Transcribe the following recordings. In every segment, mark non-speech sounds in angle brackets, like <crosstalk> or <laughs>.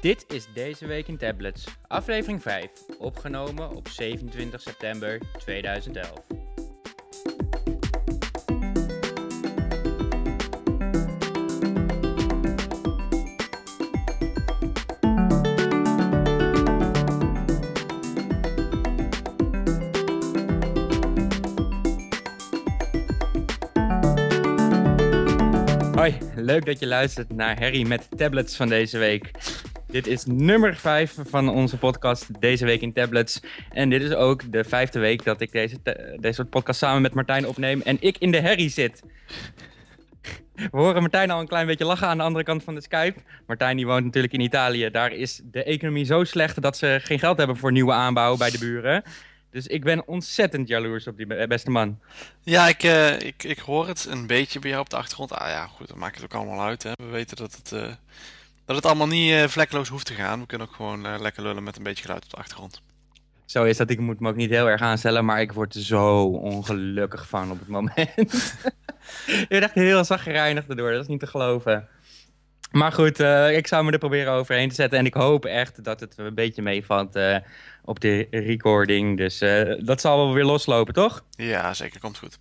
Dit is Deze Week in Tablets, aflevering 5, opgenomen op 27 september 2011. Hoi, leuk dat je luistert naar Harry met tablets van deze week. Dit is nummer 5 van onze podcast Deze Week in Tablets. En dit is ook de vijfde week dat ik deze, deze podcast samen met Martijn opneem en ik in de Harry zit. We horen Martijn al een klein beetje lachen aan de andere kant van de Skype. Martijn die woont natuurlijk in Italië. Daar is de economie zo slecht dat ze geen geld hebben voor nieuwe aanbouw bij de buren. Dus ik ben ontzettend jaloers op die beste man. Ja, ik, uh, ik, ik hoor het een beetje bij jou op de achtergrond. Ah ja, goed, dat maakt het ook allemaal uit. Hè. We weten dat het, uh, dat het allemaal niet uh, vlekkeloos hoeft te gaan. We kunnen ook gewoon lekker lullen met een beetje geluid op de achtergrond. Zo is dat. Ik moet me ook niet heel erg aanstellen, maar ik word er zo ongelukkig van op het moment. <laughs> je bent echt heel zagrijnig erdoor, dat is niet te geloven. Maar goed, ik zou me er proberen overheen te zetten. En ik hoop echt dat het een beetje meevalt op de recording. Dus uh, dat zal wel weer loslopen, toch? Ja, zeker. Komt goed.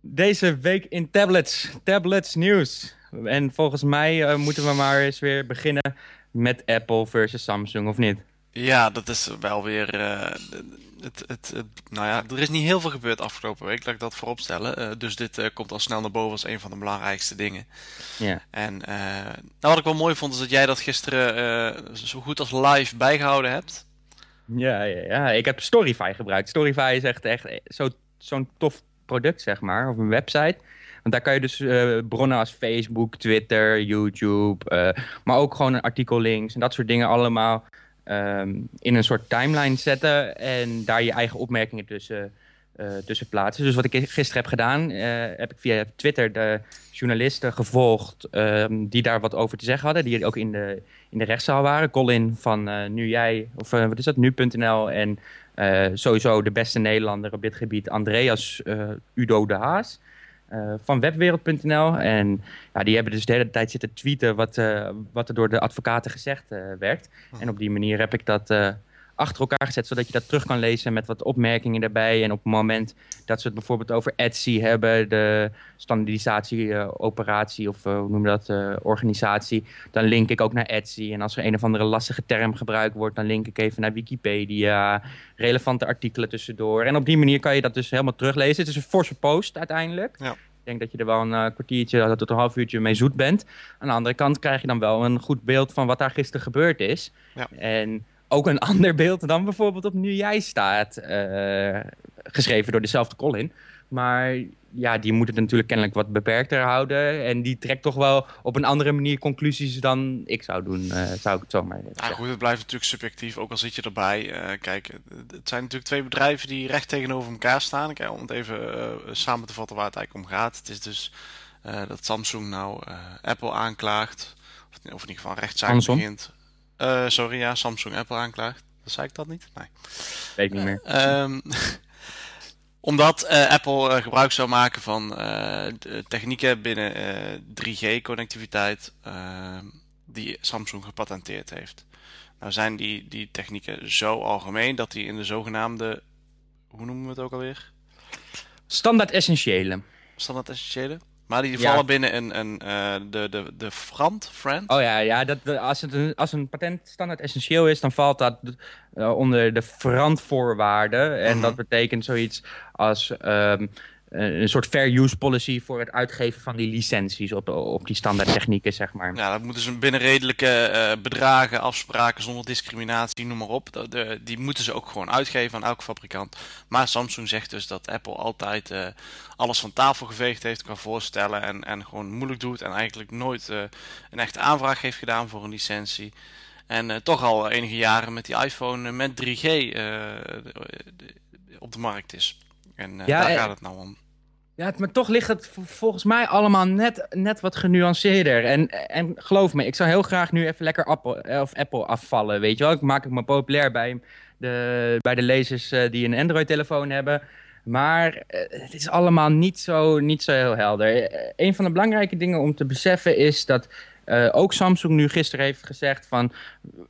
Deze week in tablets. Tablets nieuws. En volgens mij uh, moeten we maar eens weer beginnen met Apple versus Samsung, of niet? Ja, dat is wel weer... Uh, het, het, het, nou ja, er is niet heel veel gebeurd afgelopen week, laat ik dat voorop stellen. dus dit komt al snel naar boven als een van de belangrijkste dingen. Ja. En nou, wat ik wel mooi vond, is dat jij dat gisteren zo goed als live bijgehouden hebt. Ja, ja, ja, ik heb Storyfy gebruikt. Storyfy is echt, echt zo'n zo tof product, zeg maar, of een website. Want daar kan je dus uh, bronnen als Facebook, Twitter, YouTube, uh, maar ook gewoon een artikellinks en dat soort dingen allemaal um, in een soort timeline zetten en daar je eigen opmerkingen tussen, uh, tussen plaatsen. Dus wat ik gisteren heb gedaan, heb ik via Twitter de journalisten gevolgd um, die daar wat over te zeggen hadden, die ook in de in de rechtszaal waren. Colin van Nu Jij, of wat is dat, Nu.nl. En sowieso de beste Nederlander op dit gebied, Andreas Udo de Haas. Van webwereld.nl. En ja, die hebben dus de hele tijd zitten tweeten wat, wat er door de advocaten gezegd werd. Oh. En op die manier heb ik dat achter elkaar gezet, zodat je dat terug kan lezen met wat opmerkingen daarbij. En op het moment dat ze het bijvoorbeeld over Etsy hebben, de standaardisatieoperatie uh, of uh, hoe noem je dat, uh, organisatie, dan link ik ook naar Etsy. En als er een of andere lastige term gebruikt wordt, dan link ik even naar Wikipedia, relevante artikelen tussendoor. En op die manier kan je dat dus helemaal teruglezen. Het is een forse post uiteindelijk. Ja. Ik denk dat je er wel een kwartiertje tot een half uurtje mee zoet bent. Aan de andere kant krijg je dan wel een goed beeld van wat daar gisteren gebeurd is. Ja. En ook een <laughs> ander beeld dan bijvoorbeeld op Nu Jij staat. Uh, geschreven door dezelfde Colin. Maar ja, die moet het natuurlijk kennelijk wat beperkter houden. En die trekt toch wel op een andere manier conclusies dan ik zou doen, uh, zou ik het zo maar zeggen. Ja, goed, het blijft natuurlijk subjectief, ook al zit je erbij. Uh, kijk, het zijn natuurlijk twee bedrijven die recht tegenover elkaar staan. Kijk, om het even samen te vatten waar het eigenlijk om gaat. Het is dus dat Samsung nou Apple aanklaagt. Of, of in ieder geval rechtszaak begint. Uh, sorry, ja, Samsung Apple aanklaagt. Dat zei ik dat niet? Nee. Weet niet meer. Uh, um, <laughs> omdat uh, Apple gebruik zou maken van technieken binnen 3G-connectiviteit ehm, die Samsung gepatenteerd heeft. Nou zijn die, die technieken zo algemeen dat die in de zogenaamde, hoe noemen we het ook alweer? Standaard essentiële. Standaard essentiële? Maar die vallen ja. binnen een, een, uh, de, de, de Frant, Friend. Oh ja, ja dat, als, het een, als een patent standaard essentieel is, dan valt dat uh, onder de Frant-voorwaarden. En mm -hmm. dat betekent zoiets als um, een soort fair use policy voor het uitgeven van die licenties op, op die standaard technieken, zeg maar. Ja, dat moeten ze binnen redelijke uh, bedragen, afspraken zonder discriminatie, noem maar op. De, die moeten ze ook gewoon uitgeven aan elke fabrikant. Maar Samsung zegt dus dat Apple altijd alles van tafel geveegd heeft qua voorstellen en, en gewoon moeilijk doet en eigenlijk nooit een echte aanvraag heeft gedaan voor een licentie. En toch al enige jaren met die iPhone met 3G op de markt is. En ja, daar gaat het nou om. Ja, maar toch ligt het volgens mij allemaal net, net wat genuanceerder. En, en geloof me, ik zou heel graag nu even lekker Apple, eh, of Apple afvallen, weet je wel. Ik maak het me populair bij de, bij de lezers die een Android-telefoon hebben. Maar het is allemaal niet zo, niet zo heel helder. Een van de belangrijke dingen om te beseffen is dat Uh, ook Samsung nu gisteren heeft gezegd van...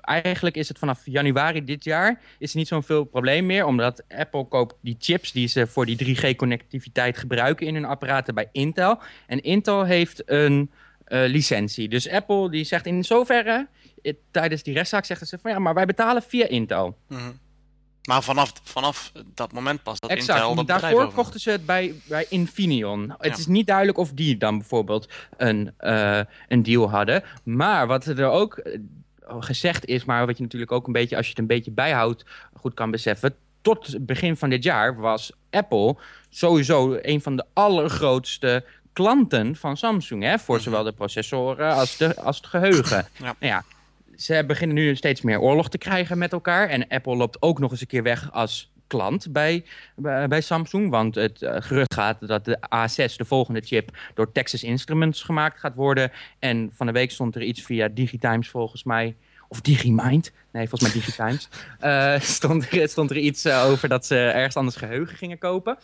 eigenlijk is het vanaf januari dit jaar... is er niet zo'n veel probleem meer. Omdat Apple koopt die chips die ze voor die 3G-connectiviteit gebruiken... in hun apparaten bij Intel. En Intel heeft een uh, licentie. Dus Apple die zegt in zoverre... tijdens die rechtszaak zeggen ze van... ja, maar wij betalen via Intel. Mm maar vanaf, vanaf dat moment pas dat exact, Intel dat Daarvoor kochten ze het bij, bij Infineon. Het is niet duidelijk of die dan bijvoorbeeld een, uh, een deal hadden. Maar wat er ook eh, gezegd is, maar wat je natuurlijk ook een beetje, als je het een beetje bijhoudt, goed kan beseffen. Tot het begin van dit jaar was Apple sowieso een van de allergrootste klanten van Samsung. Hè, voor mhm. zowel de processoren als, de, als het geheugen. Ja. Nou ja, ze beginnen nu steeds meer oorlog te krijgen met elkaar. En Apple loopt ook nog eens een keer weg als klant bij, bij, Samsung. Want het uh, gerucht gaat dat de A6, de volgende chip, door Texas Instruments gemaakt gaat worden. En van de week stond er iets via Digitimes volgens mij. Of Digimind. Nee, volgens mij Digitimes. uh, <laughs> stond, er, stond er iets uh, over dat ze ergens anders geheugen gingen kopen.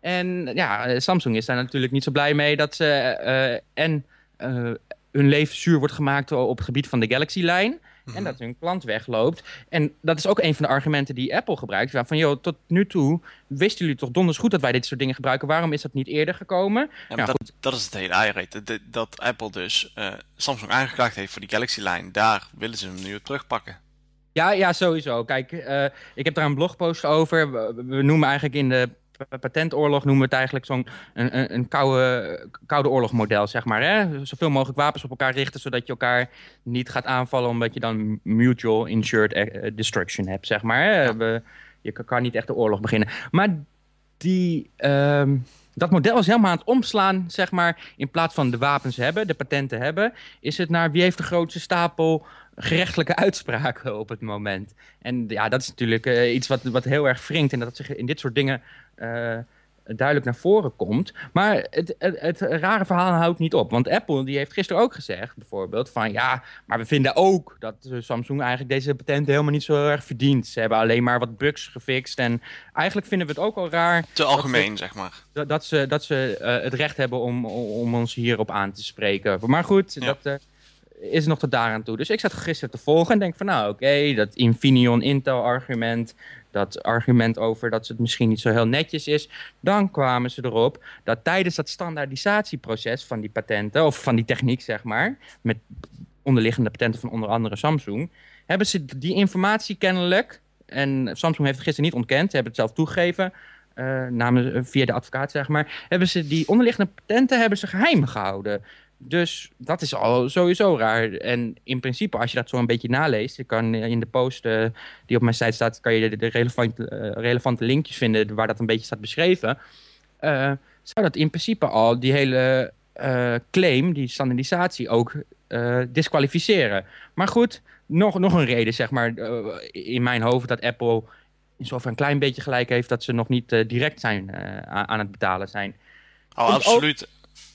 En ja, Samsung is daar natuurlijk niet zo blij mee dat ze en hun leven zuur wordt gemaakt op het gebied van de Galaxy-lijn. En mhm. dat hun klant wegloopt. En dat is ook een van de argumenten die Apple gebruikt. Van, joh, tot nu toe wisten jullie toch donders goed dat wij dit soort dingen gebruiken. Waarom is dat niet eerder gekomen? Ja, dat, is het hele eieren. Dat, dat, Apple dus uh, Samsung aangeklaagd heeft voor die Galaxy-lijn. Daar willen ze hem nu terugpakken. Ja, ja, sowieso. Kijk, uh, ik heb daar een blogpost over. we noemen eigenlijk in de patentoorlog noemen we het eigenlijk zo'n een, een, koude, koude oorlogmodel, zeg maar. Hè? Zoveel mogelijk wapens op elkaar richten, zodat je elkaar niet gaat aanvallen, omdat je dan mutual insured eh, destruction hebt, zeg maar. Hè? We, je kan niet echt de oorlog beginnen. Maar die, uh, dat model is helemaal aan het omslaan, zeg maar. In plaats van de wapens hebben, de patenten hebben, is het naar wie heeft de grootste stapel gerechtelijke uitspraken op het moment. En ja, dat is natuurlijk uh, iets wat, wat heel erg wringt en dat zich in dit soort dingen uh, duidelijk naar voren komt. Maar het, het, het, rare verhaal houdt niet op. Want Apple die heeft gisteren ook gezegd, bijvoorbeeld, van ja, maar we vinden ook dat Samsung eigenlijk deze patenten helemaal niet zo erg verdient. Ze hebben alleen maar wat bugs gefixt. En eigenlijk vinden we het ook al raar. Te algemeen, zeg maar. Dat, dat ze, dat ze uh, het recht hebben om, om ons hierop aan te spreken. Maar goed, ja. dat. Is nog tot daaraan toe. Dus ik zat gisteren te volgen en denk van nou oké, dat Infineon Intel argument, dat argument over dat het misschien niet zo heel netjes is. Dan kwamen ze erop dat tijdens dat standaardisatieproces van die patenten, of van die techniek zeg maar, met onderliggende patenten van onder andere Samsung, hebben ze die informatie kennelijk, en Samsung heeft het gisteren niet ontkend, ze hebben het zelf toegegeven, uh, via de advocaat zeg maar, hebben ze die onderliggende patenten hebben ze geheim gehouden. Dus dat is al sowieso raar. En in principe, als je dat zo een beetje naleest... je kan in de post uh, die op mijn site staat... kan je de, relevante, uh, relevante linkjes vinden waar dat een beetje staat beschreven... Uh, zou dat in principe al die hele claim, die standaardisatie... ook disqualificeren. Maar goed, nog, nog een reden, zeg maar, in mijn hoofd... dat Apple in zover een klein beetje gelijk heeft... dat ze nog niet direct zijn, aan het betalen zijn. Oh, absoluut.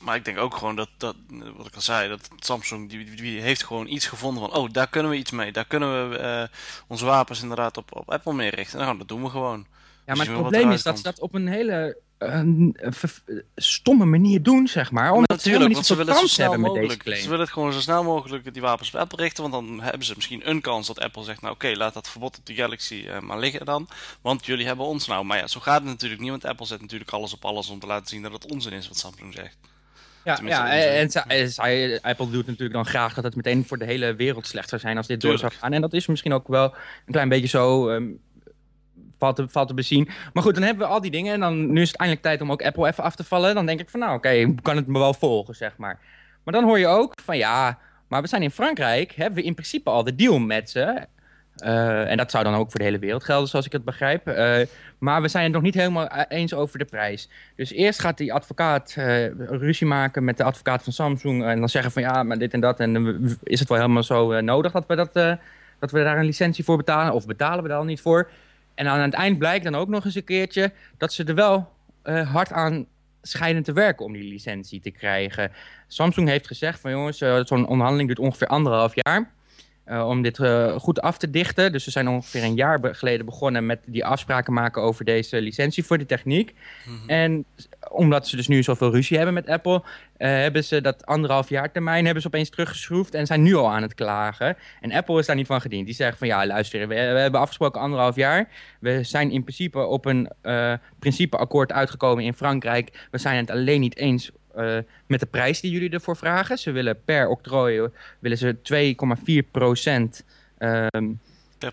Maar ik denk ook gewoon dat, dat wat ik al zei, dat Samsung die, die heeft gewoon iets gevonden van, oh, daar kunnen we iets mee. Daar kunnen we uh, onze wapens inderdaad op, op Apple mee richten. Nou, dat doen we gewoon. Ja, maar het probleem is dat ze dat op een hele uh, stomme manier doen, zeg maar. Omdat natuurlijk, ze want ze willen het zo snel mogelijk. Ze willen het gewoon zo snel mogelijk die wapens op Apple richten. Want dan hebben ze misschien een kans dat Apple zegt, nou oké, laat dat verbod op de Galaxy uh, maar liggen dan. Want jullie hebben ons nou. Maar ja, zo gaat het natuurlijk niet, want Apple zet natuurlijk alles op alles om te laten zien dat het onzin is wat Samsung zegt. Ja, ja en, zij, Apple doet natuurlijk dan graag dat het meteen voor de hele wereld slecht zou zijn als dit door zou gaan. En dat is misschien ook wel een klein beetje zo, um, valt, te, valt te bezien. Maar goed, dan hebben we al die dingen en dan nu is het eindelijk tijd om ook Apple even af te vallen. Dan denk ik van nou oké, okay, kan het me wel volgen, zeg maar. Maar dan hoor je ook van ja, maar we zijn in Frankrijk, hebben we in principe al de deal met ze. Uh, en dat zou dan ook voor de hele wereld gelden, zoals ik het begrijp. Uh, maar we zijn het nog niet helemaal eens over de prijs. Dus eerst gaat die advocaat uh, ruzie maken met de advocaat van Samsung. En dan zeggen van ja, maar dit en dat. En is het wel helemaal zo nodig dat we, dat, dat we daar een licentie voor betalen? Of betalen we daar al niet voor? En aan het eind blijkt dan ook nog eens een keertje dat ze er wel hard aan schijnen te werken om die licentie te krijgen. Samsung heeft gezegd van jongens, zo'n onderhandeling duurt ongeveer anderhalf jaar. Uh, om dit uh, goed af te dichten. Dus we zijn ongeveer een jaar be geleden begonnen met die afspraken maken over deze licentie voor de techniek. Mm -hmm. En omdat ze dus nu zoveel ruzie hebben met Apple, uh, hebben ze dat anderhalf jaar termijn hebben ze opeens teruggeschroefd en zijn nu al aan het klagen. En Apple is daar niet van gediend. Die zeggen van ja, luister, we, we hebben afgesproken anderhalf jaar. We zijn in principe op een principeakkoord uitgekomen in Frankrijk. We zijn het alleen niet eens uh, met de prijs die jullie ervoor vragen. Ze willen per octrooi willen ze 2,4 procent um,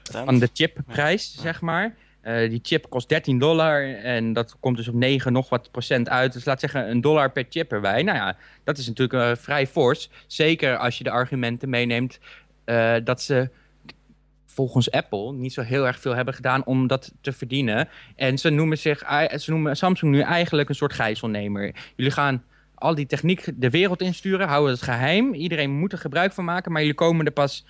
van de chipprijs, ja. zeg maar. Uh, die chip kost 13 dollar en dat komt dus op 9 nog wat procent uit. Dus laat zeggen een dollar per chip erbij. Nou ja, dat is natuurlijk uh, vrij fors. Zeker als je de argumenten meeneemt uh, dat ze volgens Apple niet zo heel erg veel hebben gedaan om dat te verdienen. En ze noemen, zich, ze noemen Samsung nu eigenlijk een soort gijzelnemer. Jullie gaan al die techniek de wereld insturen, houden het geheim. Iedereen moet er gebruik van maken, maar jullie komen er pas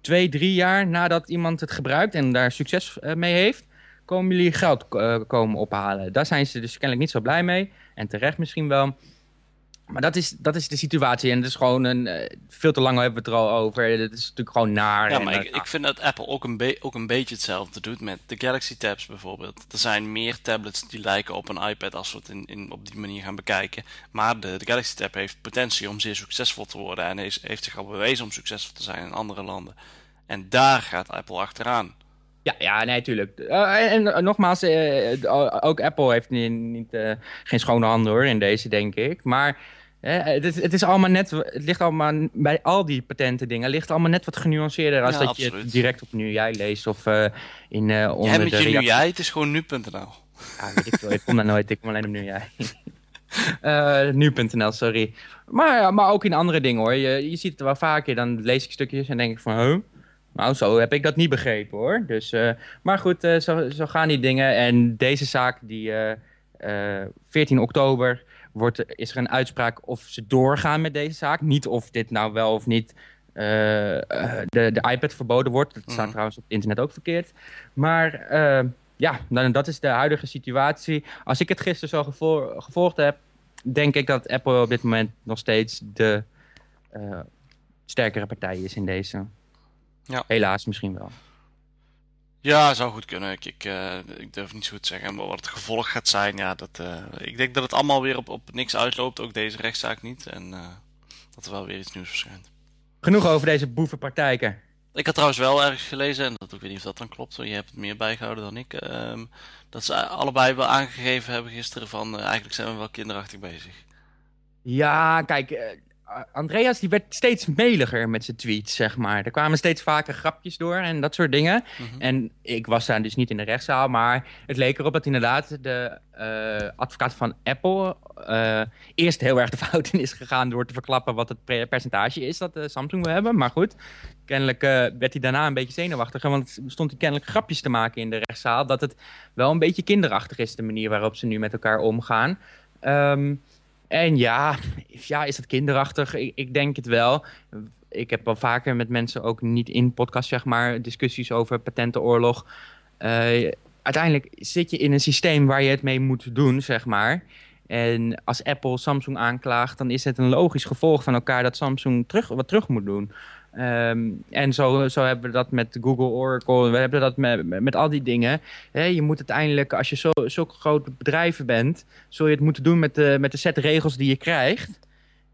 twee, drie jaar nadat iemand het gebruikt en daar succes uh, mee heeft, komen jullie geld uh, komen ophalen. Daar zijn ze dus kennelijk niet zo blij mee. En terecht misschien wel. Maar dat is, dat is de situatie. En het is gewoon een. Uh, veel te lang hebben we het er al over. Het is natuurlijk gewoon naar. Ja, maar en, ik, ik vind dat Apple ook een, ook een beetje hetzelfde doet met de Galaxy Tabs bijvoorbeeld. Er zijn meer tablets die lijken op een iPad als we het in, in, op die manier gaan bekijken. Maar de, de Galaxy Tab heeft potentie om zeer succesvol te worden. En is, heeft zich al bewezen om succesvol te zijn in andere landen. En daar gaat Apple achteraan. Ja, ja, nee, tuurlijk. Uh, en, en, nogmaals, uh, ook Apple heeft niet, niet uh, geen schone handen hoor in deze, denk ik. Maar het, is, het, is allemaal net, het ligt allemaal bij al die patenten dingen, ligt allemaal net wat genuanceerder als Ja, dat absoluut. je het direct op nu jij leest of eh, in eh Jij onder met de je nu jij, het is gewoon nu.nl. Ja, weet ik veel. Ik kom daar nooit. Ik kom alleen op nu jij. <laughs> Eh, Nu.nl, sorry. Maar, maar ook in andere dingen hoor. Je, je ziet het wel vaker. Dan lees ik stukjes en denk ik van... Huh? Nou, zo heb ik dat niet begrepen hoor. Dus, eh, maar goed, eh, zo, zo gaan die dingen. En deze zaak, die eh, eh, 14 oktober, wordt, is er een uitspraak of ze doorgaan met deze zaak. Niet of dit nou wel of niet de, de iPad verboden wordt. Dat staat Mhm. trouwens op het internet ook verkeerd. Maar ja, dan, dat is de huidige situatie. Als ik het gisteren zo gevo- gevolgd heb, denk ik dat Apple op dit moment nog steeds de sterkere partij is in deze. Ja. Helaas misschien wel. Ja, zou goed kunnen. Ik, ik, eh, ik durf niet zo goed te zeggen. Maar wat het gevolg gaat zijn, ja, dat, eh, ik denk dat het allemaal weer op, op niks uitloopt. Ook deze rechtszaak niet. En eh, dat er wel weer iets nieuws verschijnt. Genoeg over deze boevenpraktijken. Ik had trouwens wel ergens gelezen, en dat, ik weet niet of dat dan klopt, want je hebt het meer bijgehouden dan ik. ehm, dat ze allebei wel aangegeven hebben gisteren van eigenlijk zijn we wel kinderachtig bezig. Ja, kijk, Andreas die werd steeds meliger met zijn tweets, zeg maar. Er kwamen steeds vaker grapjes door en dat soort dingen. Mhm. En ik was daar dus niet in de rechtszaal, maar het leek erop dat inderdaad de eh, advocaat van Apple eh, eerst heel erg de fout in is gegaan door te verklappen wat het percentage is dat eh, Samsung wil hebben. Maar goed, kennelijk werd hij daarna een beetje zenuwachtiger, want stond hij kennelijk grapjes te maken in de rechtszaal dat het wel een beetje kinderachtig is, de manier waarop ze nu met elkaar omgaan. Ehm, en ja, ja, is dat kinderachtig? Ik, ik denk het wel. Ik heb wel vaker met mensen, ook niet in podcast, zeg maar, discussies over patentenoorlog. Eh, uiteindelijk zit je in een systeem waar je het mee moet doen, zeg maar. En als Apple Samsung aanklaagt, dan is het een logisch gevolg van elkaar dat Samsung terug, wat terug moet doen. Ehm, en zo, zo hebben we dat met Google, Oracle, we hebben dat met, met, met al die dingen. Je moet uiteindelijk, als je zo, zulke grote bedrijven bent, zul je het moeten doen met de, met de set regels die je krijgt.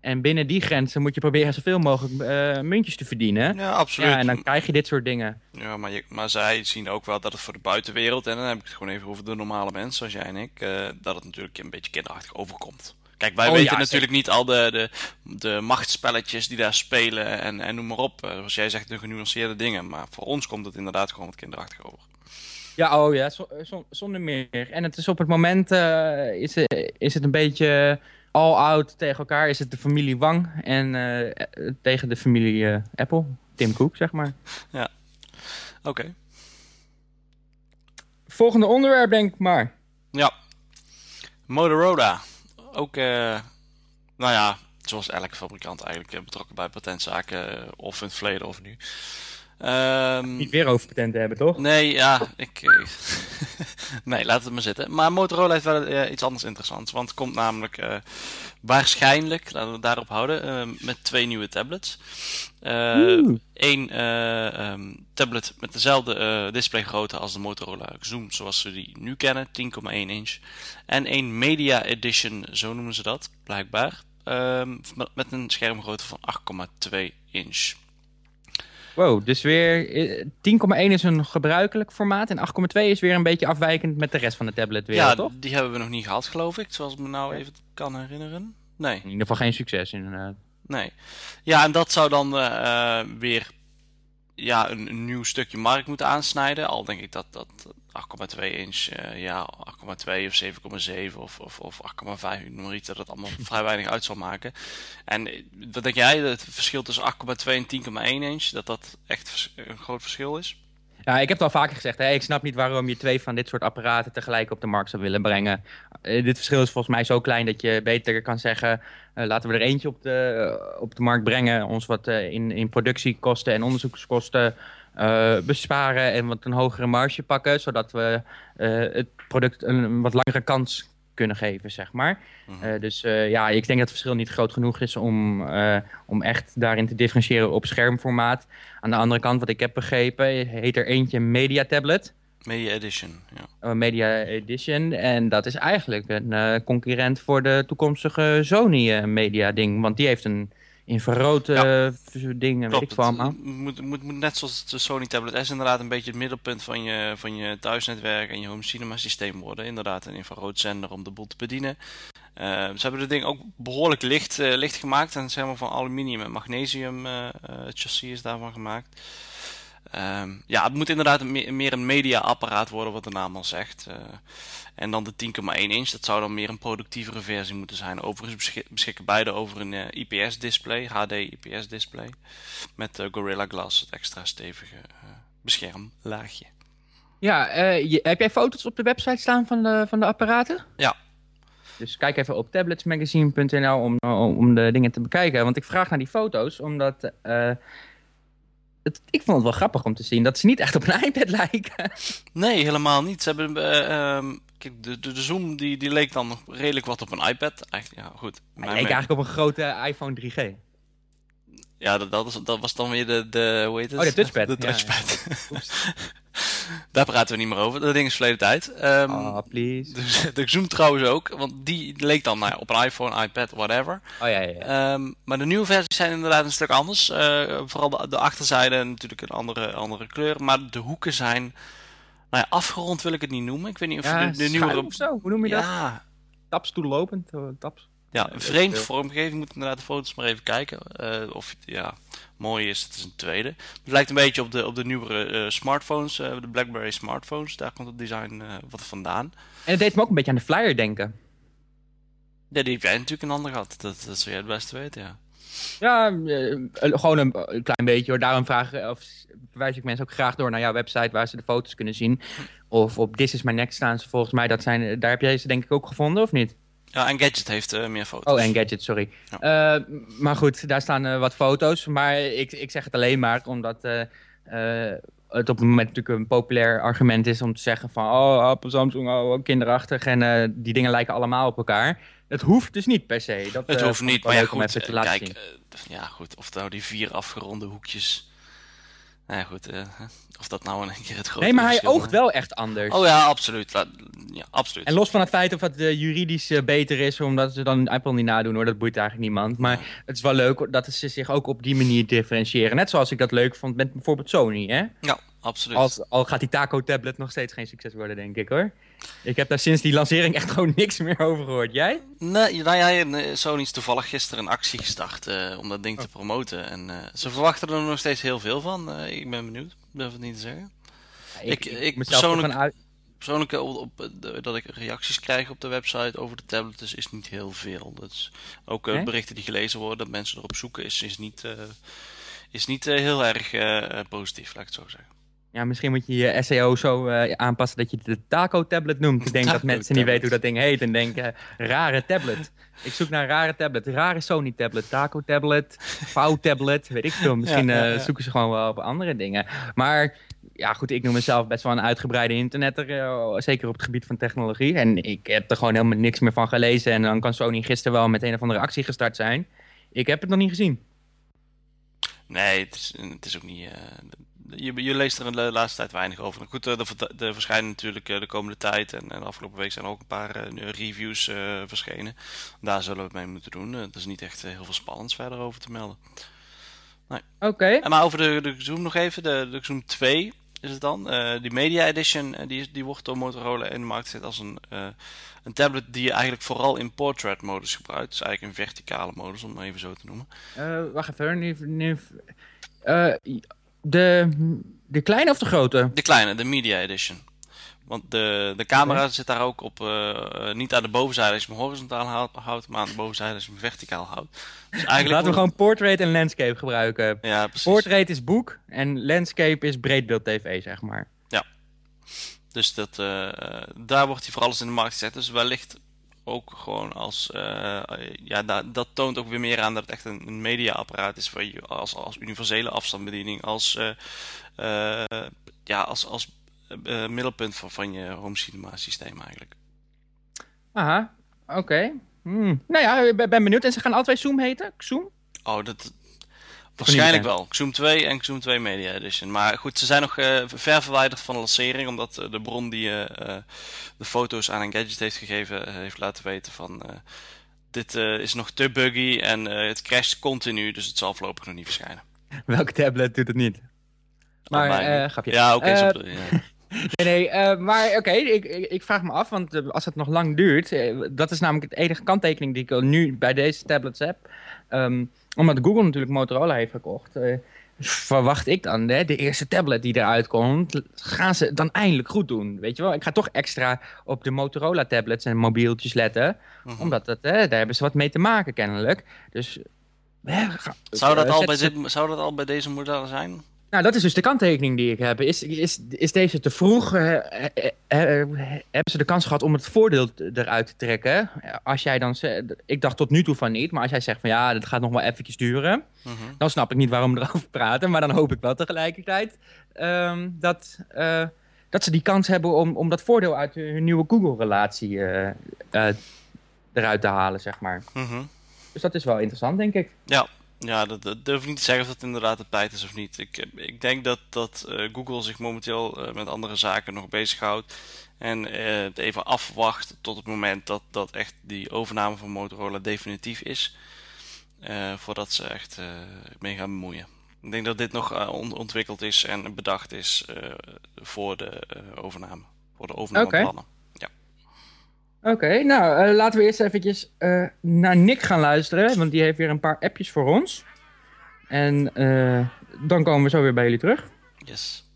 En binnen die grenzen moet je proberen zoveel mogelijk eh, muntjes te verdienen. Ja, absoluut. Ja, en dan krijg je dit soort dingen. Ja, maar, je, maar zij zien ook wel dat het voor de buitenwereld, en dan heb ik het gewoon even over de normale mensen zoals jij en ik, eh, dat het natuurlijk een beetje kinderachtig overkomt. Kijk, wij Oh, weten ja, natuurlijk niet al de, de, de machtsspelletjes die daar spelen en, en noem maar op. Eh, zoals jij zegt, de genuanceerde dingen. Maar voor ons komt het inderdaad gewoon wat kinderachtig over. Ja, oh ja, zo- zonder meer. En het is op het moment eh, is, het- is het een beetje all out tegen elkaar. Is het de familie Wang en eh, eh, tegen de familie eh, Apple. Tim Cook, zeg maar. <laughs> Oké. Volgende onderwerp, denk ik maar. Ja. Motorola. Ook, eh, nou ja, zoals elke fabrikant eigenlijk eh, betrokken bij patentzaken, eh, of in het verleden of nu. Ehm, Niet weer over patenten hebben, toch? Nee, ja, ik. eh, <laughs> nee, laat het maar zitten. Maar Motorola heeft wel eh, iets anders interessants. Want het komt namelijk eh, waarschijnlijk, laten we het daarop houden, met twee nieuwe tablets. Eén tablet met dezelfde displaygrootte als de Motorola Zoom, zoals we die nu kennen, 10,1 inch. En één Media Edition, zo noemen ze dat, blijkbaar. ehm, met een schermgrootte van 8,2 inch. Wow, dus weer eh, 10,1 is een gebruikelijk formaat en 8,2 is weer een beetje afwijkend met de rest van de tablet weer, Ja, toch? die hebben we nog niet gehad, geloof ik. Zoals ik me nou even kan herinneren. Nee, In ieder geval geen succes inderdaad. nee. Ja, en dat zou dan eh, eh, weer ja, een, een nieuw stukje markt moeten aansnijden. Al denk ik dat dat 8,2 inch, eh, ja, 8,2 of 7,7 of, of, of 8,5, ik noem maar iets, dat het allemaal <laughs> vrij weinig uit zal maken. En eh, wat denk jij, het verschil tussen 8,2 en 10,1 inch, dat dat echt een groot verschil is? Ja, ik heb het al vaker gezegd. Hè? Ik snap niet waarom je twee van dit soort apparaten tegelijk op de markt zou willen brengen. Eh, dit verschil is volgens mij zo klein dat je beter kan zeggen... laten we er eentje op de, op de markt brengen. Ons wat in, in productiekosten en onderzoekskosten eh, besparen... en wat een hogere marge pakken... zodat we eh, het product een, een wat langere kans kunnen geven, zeg maar. Mhm. Eh, dus ja, ik denk dat het verschil niet groot genoeg is om, om echt daarin te differentiëren op schermformaat. Aan de andere kant, wat ik heb begrepen, heet er eentje Media Tablet. Media Edition, ja. Media Edition. En dat is eigenlijk een concurrent voor de toekomstige Sony Media ding. Want die heeft een infrarood eh, ding en weet ik allemaal. het moet, moet, moet net zoals de Sony Tablet S inderdaad een beetje het middelpunt van je, van je thuisnetwerk en je home cinema systeem worden. Inderdaad, een infraroodzender om de boel te bedienen. Eh, ze hebben het ding ook behoorlijk licht, eh, licht gemaakt. En zeg maar van aluminium en magnesium eh, eh, het chassis is daarvan gemaakt. Ehm, ja, het moet inderdaad me- meer een media-apparaat worden, wat de naam al zegt. Eh, en dan de 10,1 inch, dat zou dan meer een productievere versie moeten zijn. Overigens beschik- beschikken beide over een eh, IPS-display, HD IPS-display. Met eh, Gorilla Glass, het extra stevige beschermlaagje. Ja, je- heb jij foto's op de website staan van de, van de apparaten? Ja. Dus kijk even op tabletsmagazine.nl om, om de dingen te bekijken. Want ik vraag naar die foto's, omdat... het, ik vond het wel grappig om te zien dat ze niet echt op een <laughs> iPad lijken. Nee, helemaal niet. Ze hebben, ehm, kijk, de, de, de Zoom die, die leek dan nog redelijk wat op een iPad. Eigenlijk, ja, goed. Hij leek eigenlijk op een grote iPhone 3G. Ja, dat, dat, is, dat was dan weer de, de hoe heet het? Oh, de touchpad. De Ja, touchpad. <laughs> <laughs> Daar praten we niet meer over. Dat ding is verleden tijd. Ehm, Oh, please. <laughs> de, de Zoom trouwens ook, want die leek dan nou op een iPhone, iPad, whatever. Oh ja, ja, ja. Ehm, maar de nieuwe versies zijn inderdaad een stuk anders. Eh, vooral de, de achterzijde natuurlijk een andere, andere kleur. Maar de hoeken zijn, nou ja, afgerond wil ik het niet noemen. Ik weet niet of ja, je de, de of zo, hoe noem je dat? Ja, Taps toelopend, eh, taps. ja, Ja, een vreemd vormgeving. moet inderdaad de foto's maar even kijken. eh, of ja, mooi is, het is een tweede. Het lijkt een beetje op de, op de nieuwere eh, smartphones, eh, de BlackBerry smartphones. Daar komt het design eh, wat vandaan. En het deed me ook een beetje aan de flyer denken. Ja, die heb jij natuurlijk een ander gehad. Dat, dat zou jij het beste weten, ja. Ja, gewoon een, een klein beetje hoor. Daarom vraag, of verwijs ik mensen ook graag door naar jouw website waar ze de foto's kunnen zien. Of op This Is My Next staan ze volgens mij. Dat zijn, daar heb jij ze denk ik ook gevonden, of niet? Ja, en Gadget heeft eh, meer foto's. Oh, en Gadget, sorry. Eh, maar goed, daar staan eh, wat foto's. Maar ik, ik zeg het alleen maar omdat het op het moment natuurlijk een populair argument is om te zeggen van... Oh, Apple, Samsung, oh, kinderachtig. En die dingen lijken allemaal op elkaar. Het hoeft dus niet per se. Dat, Het hoeft niet, maar ja, goed, even te laten kijk, ja, goed, of nou die vier afgeronde hoekjes... Nou ja, goed, eh, of dat nou een keer het grote Nee, maar hij oogt wel echt anders. Oh ja, absoluut. Ja, absoluut. En los van het feit of het eh, juridisch eh, beter is, omdat ze dan Apple niet nadoen hoor, dat boeit eigenlijk niemand. Maar het is wel leuk dat ze zich ook op die manier differentiëren. Net zoals ik dat leuk vond met bijvoorbeeld Sony. Hè? Ja, absoluut. Als, al gaat die Taco-tablet nog steeds geen succes worden, denk ik hoor. Ik heb daar sinds die lancering echt gewoon niks meer over gehoord. Jij? Nee, nou ja, Sony is toevallig gisteren een actie gestart eh, om dat ding te promoten. En eh, ze verwachten er nog steeds heel veel van. Eh, ik ben benieuwd, durf het niet te zeggen. Ik- ik persoonlijk- uit- Persoonlijk op, op, dat ik reacties krijg op de website over de tablets is niet heel veel. Dat is ook Nee? berichten die gelezen worden, dat mensen erop zoeken, is, is niet, is niet heel erg positief, laat ik het zo zeggen. Ja, misschien moet je je SEO zo eh, aanpassen dat je het de taco-tablet noemt. Ik denk dat mensen niet weten hoe dat ding heet en denken, rare tablet. Ik zoek naar een rare tablet, rare Sony-tablet, taco-tablet, vouw-tablet, weet ik veel. Misschien Ja, ja, ja. eh, zoeken ze gewoon wel op andere dingen. Maar ja, goed, ik noem mezelf best wel een uitgebreide internetter, eh, zeker op het gebied van technologie. En ik heb er gewoon helemaal niks meer van gelezen. En dan kan Sony gisteren wel met een of andere actie gestart zijn. Ik heb het nog niet gezien. Nee, het is, het is ook niet. Je, je leest er de laatste tijd weinig over. Goed, eh, er er verschijnen natuurlijk eh, de komende tijd. En, en de afgelopen week zijn er ook een paar eh, reviews verschenen. Daar zullen we het mee moeten doen. Er is niet echt heel veel spannends verder over te melden. Oké. En maar over de, de Zoom nog even. De, de Zoom 2 is het dan. Die Media Edition die, die wordt door Motorola in de markt gezet als een, een tablet die je eigenlijk vooral in portrait modus gebruikt. Dus eigenlijk een verticale modus, om het maar even zo te noemen. Wacht even, nu, nu, de, de kleine of de grote? De kleine, de Media Edition. Want de, de camera zit daar ook op, eh, eh, niet aan de bovenzijde als je hem horizontaal houdt, maar aan de bovenzijde als je hem verticaal houdt. Dus eigenlijk Laten we gewoon portrait en landscape gebruiken. Ja, precies. Portrait is boek en landscape is breedbeeld tv, zeg maar. Dus dat, eh, daar wordt hij voor alles in de markt gezet. Dus wellicht ook gewoon als... eh, ja, da- dat toont ook weer meer aan dat het echt een, een mediaapparaat is... Waar je als, als universele afstandsbediening, als, eh, eh, ja, als, als middelpunt van, van je home cinema systeem eigenlijk. Aha, oké. Hmm. Nou ja, ik ben ben benieuwd. En ze gaan alle twee Zoom heten? Zoom? Oh, dat... Waarschijnlijk wel. Xoom 2 en Xoom 2 Media Edition. Maar goed, ze zijn nog eh, ver verwijderd van de lancering. Omdat eh, de bron die eh, de foto's aan een gadget heeft gegeven... heeft laten weten van... eh, dit eh, is nog te buggy en eh, het crasht continu. Dus het zal voorlopig nog niet verschijnen. Welke tablet doet het niet? Maar, eh, grapje. Ja, oké. zo ja. <laughs> Nee, nee, eh, maar oké, ik, ik, ik vraag me af, want als het nog lang duurt, dat is namelijk het enige kanttekening die ik al nu bij deze tablets heb. Ehm, omdat Google natuurlijk Motorola heeft gekocht, eh, verwacht ik dan, hè, de eerste tablet die eruit komt, gaan ze dan eindelijk goed doen. Weet je wel, ik ga toch extra op de Motorola tablets en mobieltjes letten, Mhm. omdat dat, hè, daar hebben ze wat mee te maken kennelijk. Dus... hè, ga- Zou dat, eh, al bij dit, zou dat al bij deze modellen zijn? Nou, dat is dus de kanttekening die ik heb. Is, is, is deze te vroeg? eh, eh, eh, hebben ze de kans gehad om het voordeel eruit te trekken? Als jij dan ik dacht tot nu toe van niet, maar als jij zegt van ja, dat gaat nog wel eventjes duren, Mhm. dan snap ik niet waarom we erover <laughs> praten. Maar dan hoop ik wel tegelijkertijd ehm, dat, dat ze die kans hebben om, om dat voordeel uit hun nieuwe Google-relatie eruit te halen, zeg maar. Mhm. Dus dat is wel interessant, denk ik. Ja, ja dat, dat durf ik niet te zeggen of dat inderdaad de tijd is of niet. Ik, eh, ik denk dat, dat eh, Google zich momenteel eh, met andere zaken nog bezighoudt. En het even afwacht tot het moment dat, dat echt die overname van Motorola definitief is. voordat ze echt mee gaan bemoeien. Ik denk dat dit nog on- ontwikkeld is en bedacht is voor de overname. Voor de overnameplannen. Oké, nou eh, laten we eerst eventjes eh, naar Nick gaan luisteren, want die heeft weer een paar appjes voor ons. En eh, dan komen we zo weer bij jullie terug. Yes.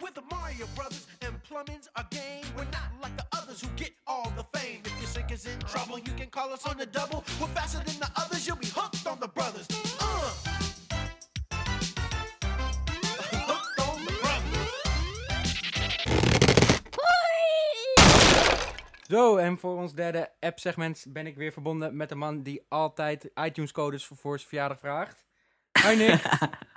With the Mario Brothers and plumbing's a game. We're not like the others who get all the fame. If your sink is in trouble, you can call us on the double. We're faster than the others, you'll be hooked on the brothers. Zo, en voor ons derde app-segment ben ik weer verbonden met de man die altijd iTunes-codes voor, voor zijn verjaardag vraagt. Hoi Nick.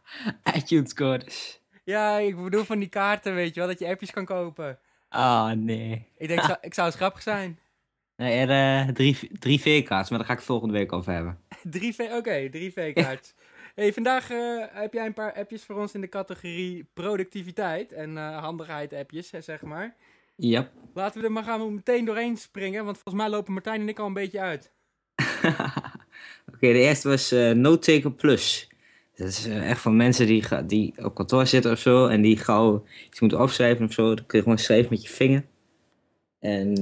<laughs> iTunes codes. ja, ik bedoel van die kaarten, weet je wel, dat je appjes kan kopen. Oh, nee. Ik denk, zou- ik zou eens grappig zijn. <laughs> Nee, er, eh, drie, drie V-kaarts, maar daar ga ik volgende week over hebben. <laughs> Drie V, oké, drie V-kaart. hey, vandaag eh, heb jij een paar appjes voor ons in de categorie productiviteit en eh, handigheid appjes, zeg maar. Yep. Laten we er maar gaan meteen doorheen springen, want volgens mij lopen Martijn en ik al een beetje uit. <laughs> Oké, de eerste was eh NoteTaker Plus. Dat is eh, echt voor mensen die, die op kantoor zitten of zo en die gauw iets moeten opschrijven of zo. Dan kun je gewoon schrijven met je vinger. En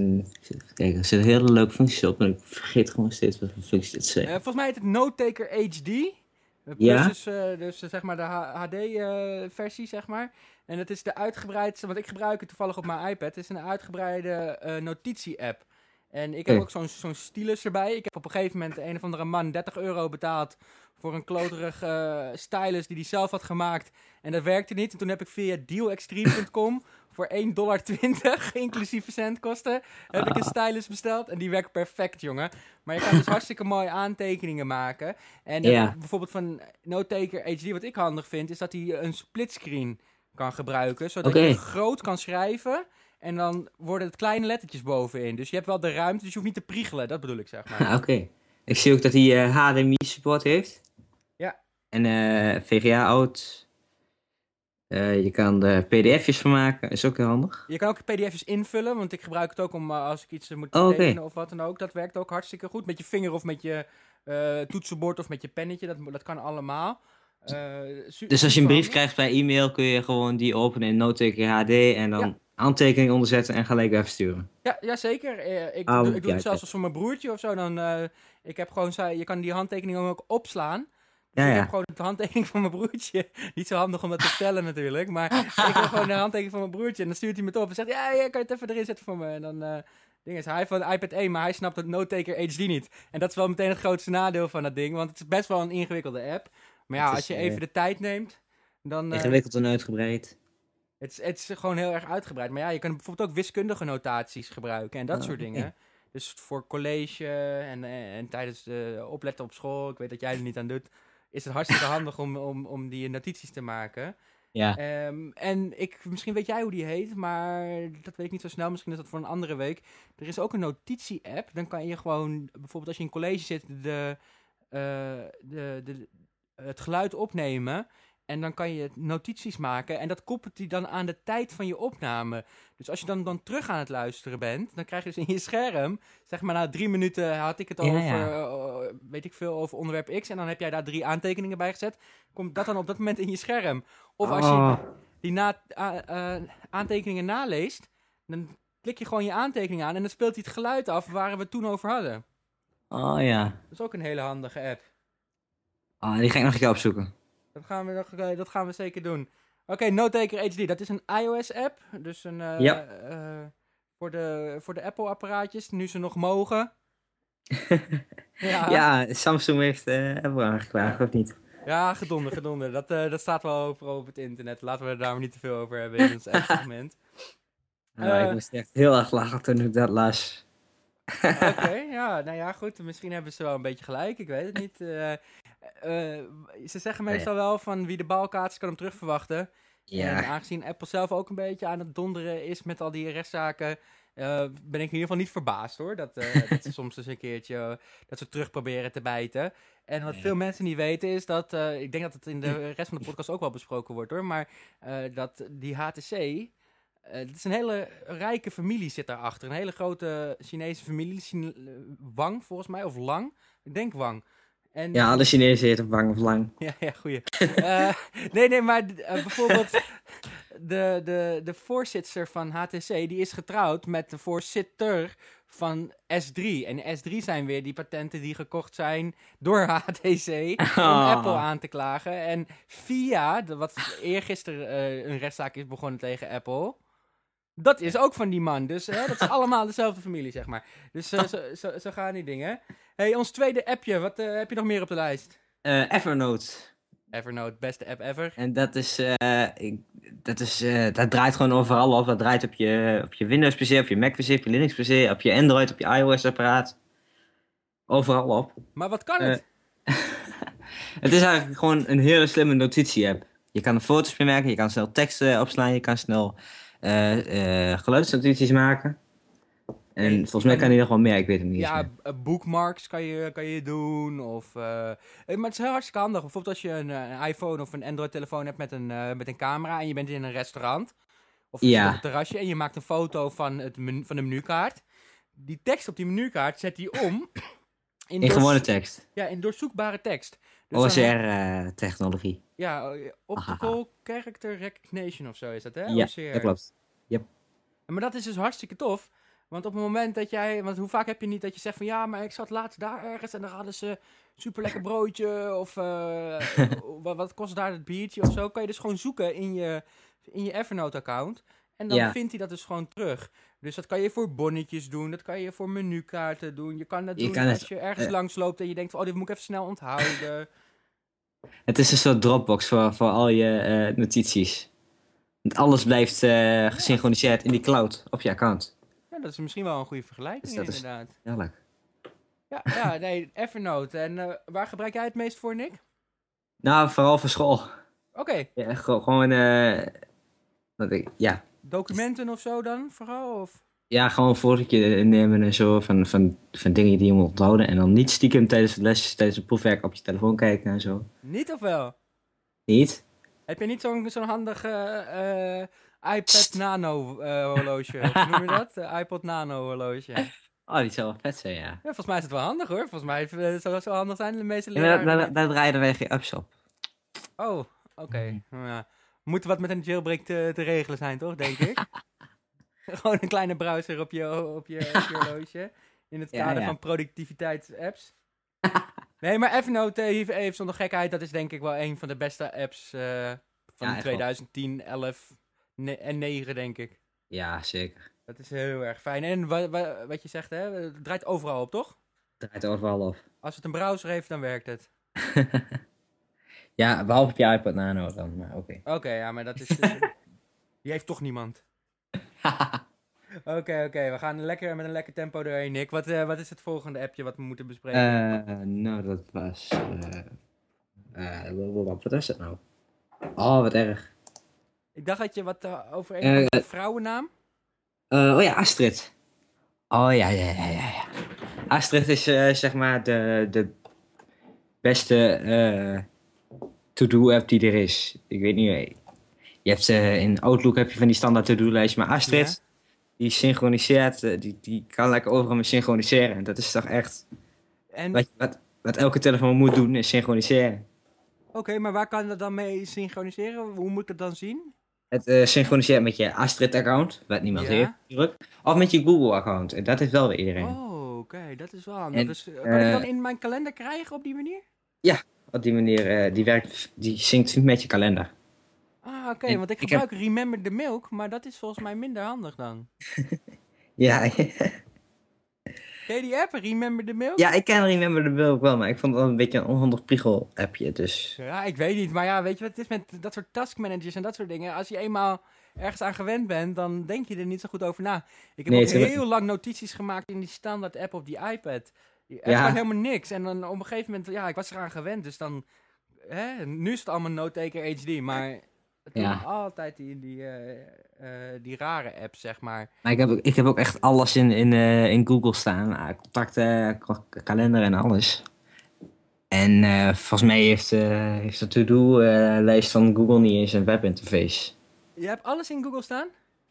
kijken, er zitten hele leuke functies op, maar ik vergeet gewoon steeds wat voor functies dit zijn. Eh, volgens mij heet het Note-taker HD. Eh, Plus Ja. dus, eh, dus eh, zeg maar de HD-versie, zeg maar. En het is de uitgebreidste, want ik gebruik het toevallig op mijn iPad. Het is een uitgebreide eh, notitie-app. En ik heb ook zo'n zo'n stylus erbij. Ik heb op een gegeven moment een of andere man 30 euro betaald voor een kloterig eh, stylus die hij zelf had gemaakt. En dat werkte niet. En toen heb ik via dealextreme.com voor 1,20 dollar, <laughs> inclusief verzendkosten, heb ik een stylus besteld. En die werkt perfect, jongen. Maar je kan dus <laughs> hartstikke mooie aantekeningen maken. En bijvoorbeeld van Notaker HD, wat ik handig vind, is dat hij een splitscreen kan gebruiken. Zodat je groot kan schrijven. En dan worden het kleine lettertjes bovenin. Dus je hebt wel de ruimte, dus je hoeft niet te priegelen. Dat bedoel ik, zeg maar. <laughs> Ah, Oké. Ik zie ook dat hij eh, HDMI support heeft. Ja. En eh VGA out. Eh, je kan er pdf'jes van maken, is ook heel handig. Je kan ook pdf's invullen, want ik gebruik het ook om eh, als ik iets eh, moet Oh, tekenen of wat dan ook. Dat werkt ook hartstikke goed. Met je vinger of met je eh, toetsenbord of met je pennetje. Dat, dat kan allemaal. Eh, Dus als je een brief krijgt bij e-mail, kun je gewoon die openen in Notetaker HD en dan Ja. aantekening onderzetten en gelijk even sturen. Ja, ja zeker. Eh, ik, doe, ik doe het zelfs als voor mijn broertje of zo. Dan, eh, ik heb gewoon, zei- je kan die handtekeningen ook opslaan. Dus Ja, ik heb gewoon de handtekening van mijn broertje. <laughs> Niet zo handig om dat te vertellen natuurlijk. Maar ik heb gewoon de <laughs> handtekening van mijn broertje. En dan stuurt hij me het op en zegt... Ja, ja, kan je het even erin zetten voor me? En dan... ding is, hij heeft een iPad 1, maar hij snapt het Note-taker HD niet. En dat is wel meteen het grootste nadeel van dat ding. Want het is best wel een ingewikkelde app. Maar ja, is, als je eh, even de tijd neemt... Dan, eh, Ingewikkeld en uitgebreid. het, is, het is gewoon heel erg uitgebreid. Maar ja, je kan bijvoorbeeld ook wiskundige notaties gebruiken en dat Oh, soort dingen. Dus voor college en, en, en tijdens de opletten op school, ik weet dat jij er niet aan doet, is het hartstikke <laughs> handig om, om, om die notities te maken. Ja. Ehm, en ik, misschien weet jij hoe die heet, maar dat weet ik niet zo snel. Misschien is dat voor een andere week. Er is ook een notitie-app. Dan kan je gewoon, bijvoorbeeld als je in college zit, de, eh, de, de, het geluid opnemen. En dan kan je notities maken. En dat koppelt hij dan aan de tijd van je opname. Dus als je dan, dan terug aan het luisteren bent, dan krijg je dus in je scherm, zeg maar na drie minuten had ik het over, ja. eh, weet ik veel, over onderwerp X. En dan heb jij daar drie aantekeningen bij gezet. Komt dat dan op dat moment in je scherm? Of als je Oh. die na, eh, aantekeningen naleest, dan klik je gewoon je aantekening aan en dan speelt hij het geluid af waar we het toen over hadden. Oh ja. Dat is ook een hele handige app. Oh, die ga ik nog een keer opzoeken. Dat gaan we, nog, eh, dat gaan we zeker doen. Oké, Notaker HD, dat is een iOS-app. Dus een, eh, Ja. eh, voor, de, voor de Apple-apparaatjes, nu ze nog mogen. ja, <laughs> ja. Ja, Samsung heeft eh Apple aangeklaagd, of niet? gedonder, gedonder. Dat, dat staat wel overal op het internet. Laten we daar maar niet te veel over hebben in ons app-segment. <laughs> Nou, ik moest echt heel erg lachen toen ik dat las. Oké, <laughs> ja, nou ja, goed. Misschien hebben ze wel een beetje gelijk, ik weet het niet. Eh, ze zeggen meestal wel van wie de bal kaatst kan hem terug verwachten. En Ja, aangezien Apple zelf ook een beetje aan het donderen is met al die rechtszaken, eh, ben ik in ieder geval niet verbaasd hoor. Dat, eh, <laughs> dat ze soms eens een keertje dat ze terug proberen te bijten. En wat Ja. veel mensen niet weten is dat, ik denk dat het in de rest van de podcast ook wel besproken wordt hoor, maar dat die HTC, het is een hele rijke familie zit daarachter. Een hele grote Chinese familie, Wang volgens mij, of Lang. Ik denk Wang. En ja alle Chinezen heten Wang of Lang. ja, ja, goeie. Eh, nee, nee, maar eh, bijvoorbeeld de, de, de voorzitter van HTC, die is getrouwd met de voorzitter van S3. En S3 zijn weer die patenten die gekocht zijn door HTC om Ah. Apple aan te klagen. En via, de, wat eergisteren eh, een rechtszaak is begonnen tegen Apple... Dat is ook van die man. Dus hè, dat is allemaal dezelfde familie, zeg maar. Dus eh, zo, zo, zo gaan die dingen. hey, ons tweede appje. Wat eh, heb je nog meer op de lijst? Eh, Evernote. Evernote, beste app ever. En dat is, ik, dat is, dat draait gewoon overal op. Dat draait op je, op je Windows PC, op je Mac PC, op je Linux PC, op je Android, op je iOS apparaat. Overal op. Maar wat kan het? <laughs> Het is eigenlijk gewoon een hele slimme notitie-app. Je kan er foto's mee maken, je kan snel teksten opslaan, je kan snel eh, eh, geluidsnotities maken. En volgens je mij kan- hij nog wel meer, ik weet het niet. ja, meer. b- bookmarks kan je, kan je doen. Of, eh, eh, maar het is heel hartstikke handig. Bijvoorbeeld als je een, eh, een iPhone of een Android-telefoon hebt met een, eh, met een camera en je bent in een restaurant. Of je Ja. op een terrasje en je maakt een foto van, het menu, van de menukaart. Die tekst op die menukaart zet hij om <coughs> in, In gewone tekst. ja, in doorzoekbare tekst. Dus dan OCR-technologie. Ja, eh, Optical Character Recognition of zo is dat, hè? ja, OCR. dat klopt. Maar dat is dus hartstikke tof. Want op het moment dat jij... Want hoe vaak heb je niet dat je zegt van... Ja, maar ik zat laatst daar ergens en daar hadden ze super lekker broodje. Of eh, <laughs> wat, kost daar het biertje of zo. Kan je dus gewoon zoeken in je, in je Evernote account. En dan Ja. vindt hij dat dus gewoon terug. Dus dat kan je voor bonnetjes doen, dat kan je voor menukaarten doen. Je kan dat Je doen kan als het, je ergens eh, langs loopt en je denkt van, oh, dit moet ik even snel onthouden. <laughs> Het is een soort Dropbox voor, voor al je eh, notities. Want alles blijft eh, gesynchroniseerd in die cloud op je account. ja, dat is misschien wel een goede vergelijking Dus inderdaad. Heerlijk. Ja, ja, nee, Evernote. En waar gebruik jij het meest voor, Nick? Nou, vooral voor school. Oké, Ja, gewoon, wat ik, ja. Documenten of zo dan vooral? Of? ja, gewoon een fotootje nemen en zo van, van, van dingen die je moet onthouden. En dan niet stiekem tijdens het lesjes, tijdens het proefwerk op je telefoon kijken en zo. Niet of wel? Niet? Heb je niet zo'n zo'n handige eh, iPad Nano eh, horloge? Hoe noem je dat? <laughs> IPod Nano horloge. Oh, die zou wel vet zijn, ja. Ja, volgens mij is het wel handig hoor. Volgens mij zou het zo handig zijn. De meeste ja maar daar, leraren... daar, daar draaien wij geen apps op. Oh, oké. Nou Ja. Moet wat met een jailbreak te, te regelen zijn, toch? Denk ik. <laughs> Gewoon een kleine browser op je, op je, op je <laughs> horloge. In het Ja, kader ja. van productiviteitsapps. <laughs> Nee, maar Evernote, eh, even, even zonder gekheid, dat is denk ik wel een van de beste apps eh, van Ja, echt wel. 2010, 11 ne- en 9, denk ik. Ja, zeker. Dat is heel erg fijn. En wa- wa- wat je zegt, hè, het draait overal op, toch? Draait overal op. Als het een browser heeft, dan werkt het. Ja, behalve op je iPad Nano dan, maar oké. Oké, ja, maar dat is... dus- <laughs> die heeft toch niemand. Oké, oké, we gaan lekker met een lekker tempo doorheen, Nick. Wat, eh, wat is het volgende appje wat we moeten bespreken? Eh, nou, dat was... eh eh, wat was dat nou? Oh, wat erg. ik dacht dat je wat eh, over een eh, vrouwennaam... Eh, oh ja, Astrid. Oh ja, ja, ja, ja. ja. Astrid is eh, zeg maar de, de beste eh, to-do-app die er is. Ik weet niet. Je hebt eh, in Outlook heb je van die standaard to-do-lijst, maar Astrid, die synchroniseert, eh, die, die kan lekker overal mee synchroniseren. En dat is toch echt En, wat, wat, wat elke telefoon moet doen, is synchroniseren. Oké, maar waar kan dat dan mee synchroniseren? Hoe moet ik dat dan zien? Het eh, synchroniseert met je Astrid-account, wat niemand Ja. heeft natuurlijk. Of met je Google-account. En dat heeft wel weer iedereen. Oh, oké, dat is wel handig. En, dus, kan ik dan in mijn kalender krijgen op die manier? Op die manier, eh, die werkt, die synct met je kalender. Ah, oké, want ik ik heb- gebruik Remember the Milk, maar dat is volgens mij minder handig dan. <laughs> Ja, <laughs> Ken je die app, Remember the Milk? ja ik ken Remember the ook wel, maar ik vond het wel een beetje een onhandig priegel-appje, dus... Ja, ik weet niet. Maar ja, weet je wat het is met dat soort taskmanagers en dat soort dingen? Als je eenmaal ergens aan gewend bent, dan denk je er niet zo goed over na. Ik heb Nee, ook het is- heel lang notities gemaakt in die standaard app op die iPad. App Ja. kan helemaal niks. En dan op een gegeven moment, ja, ik was eraan gewend. Dus dan, hè, nu is het allemaal Note-taker HD, maar toen Ja. altijd die, die, eh, eh, die rare apps, zeg maar. Maar ik heb, ook- ik heb ook echt alles in, in, eh, in Google staan. Ah, contacten, kalender en alles. En volgens mij heeft, heeft de to-do-lijst van Google niet eens een webinterface. Je hebt alles in Google staan?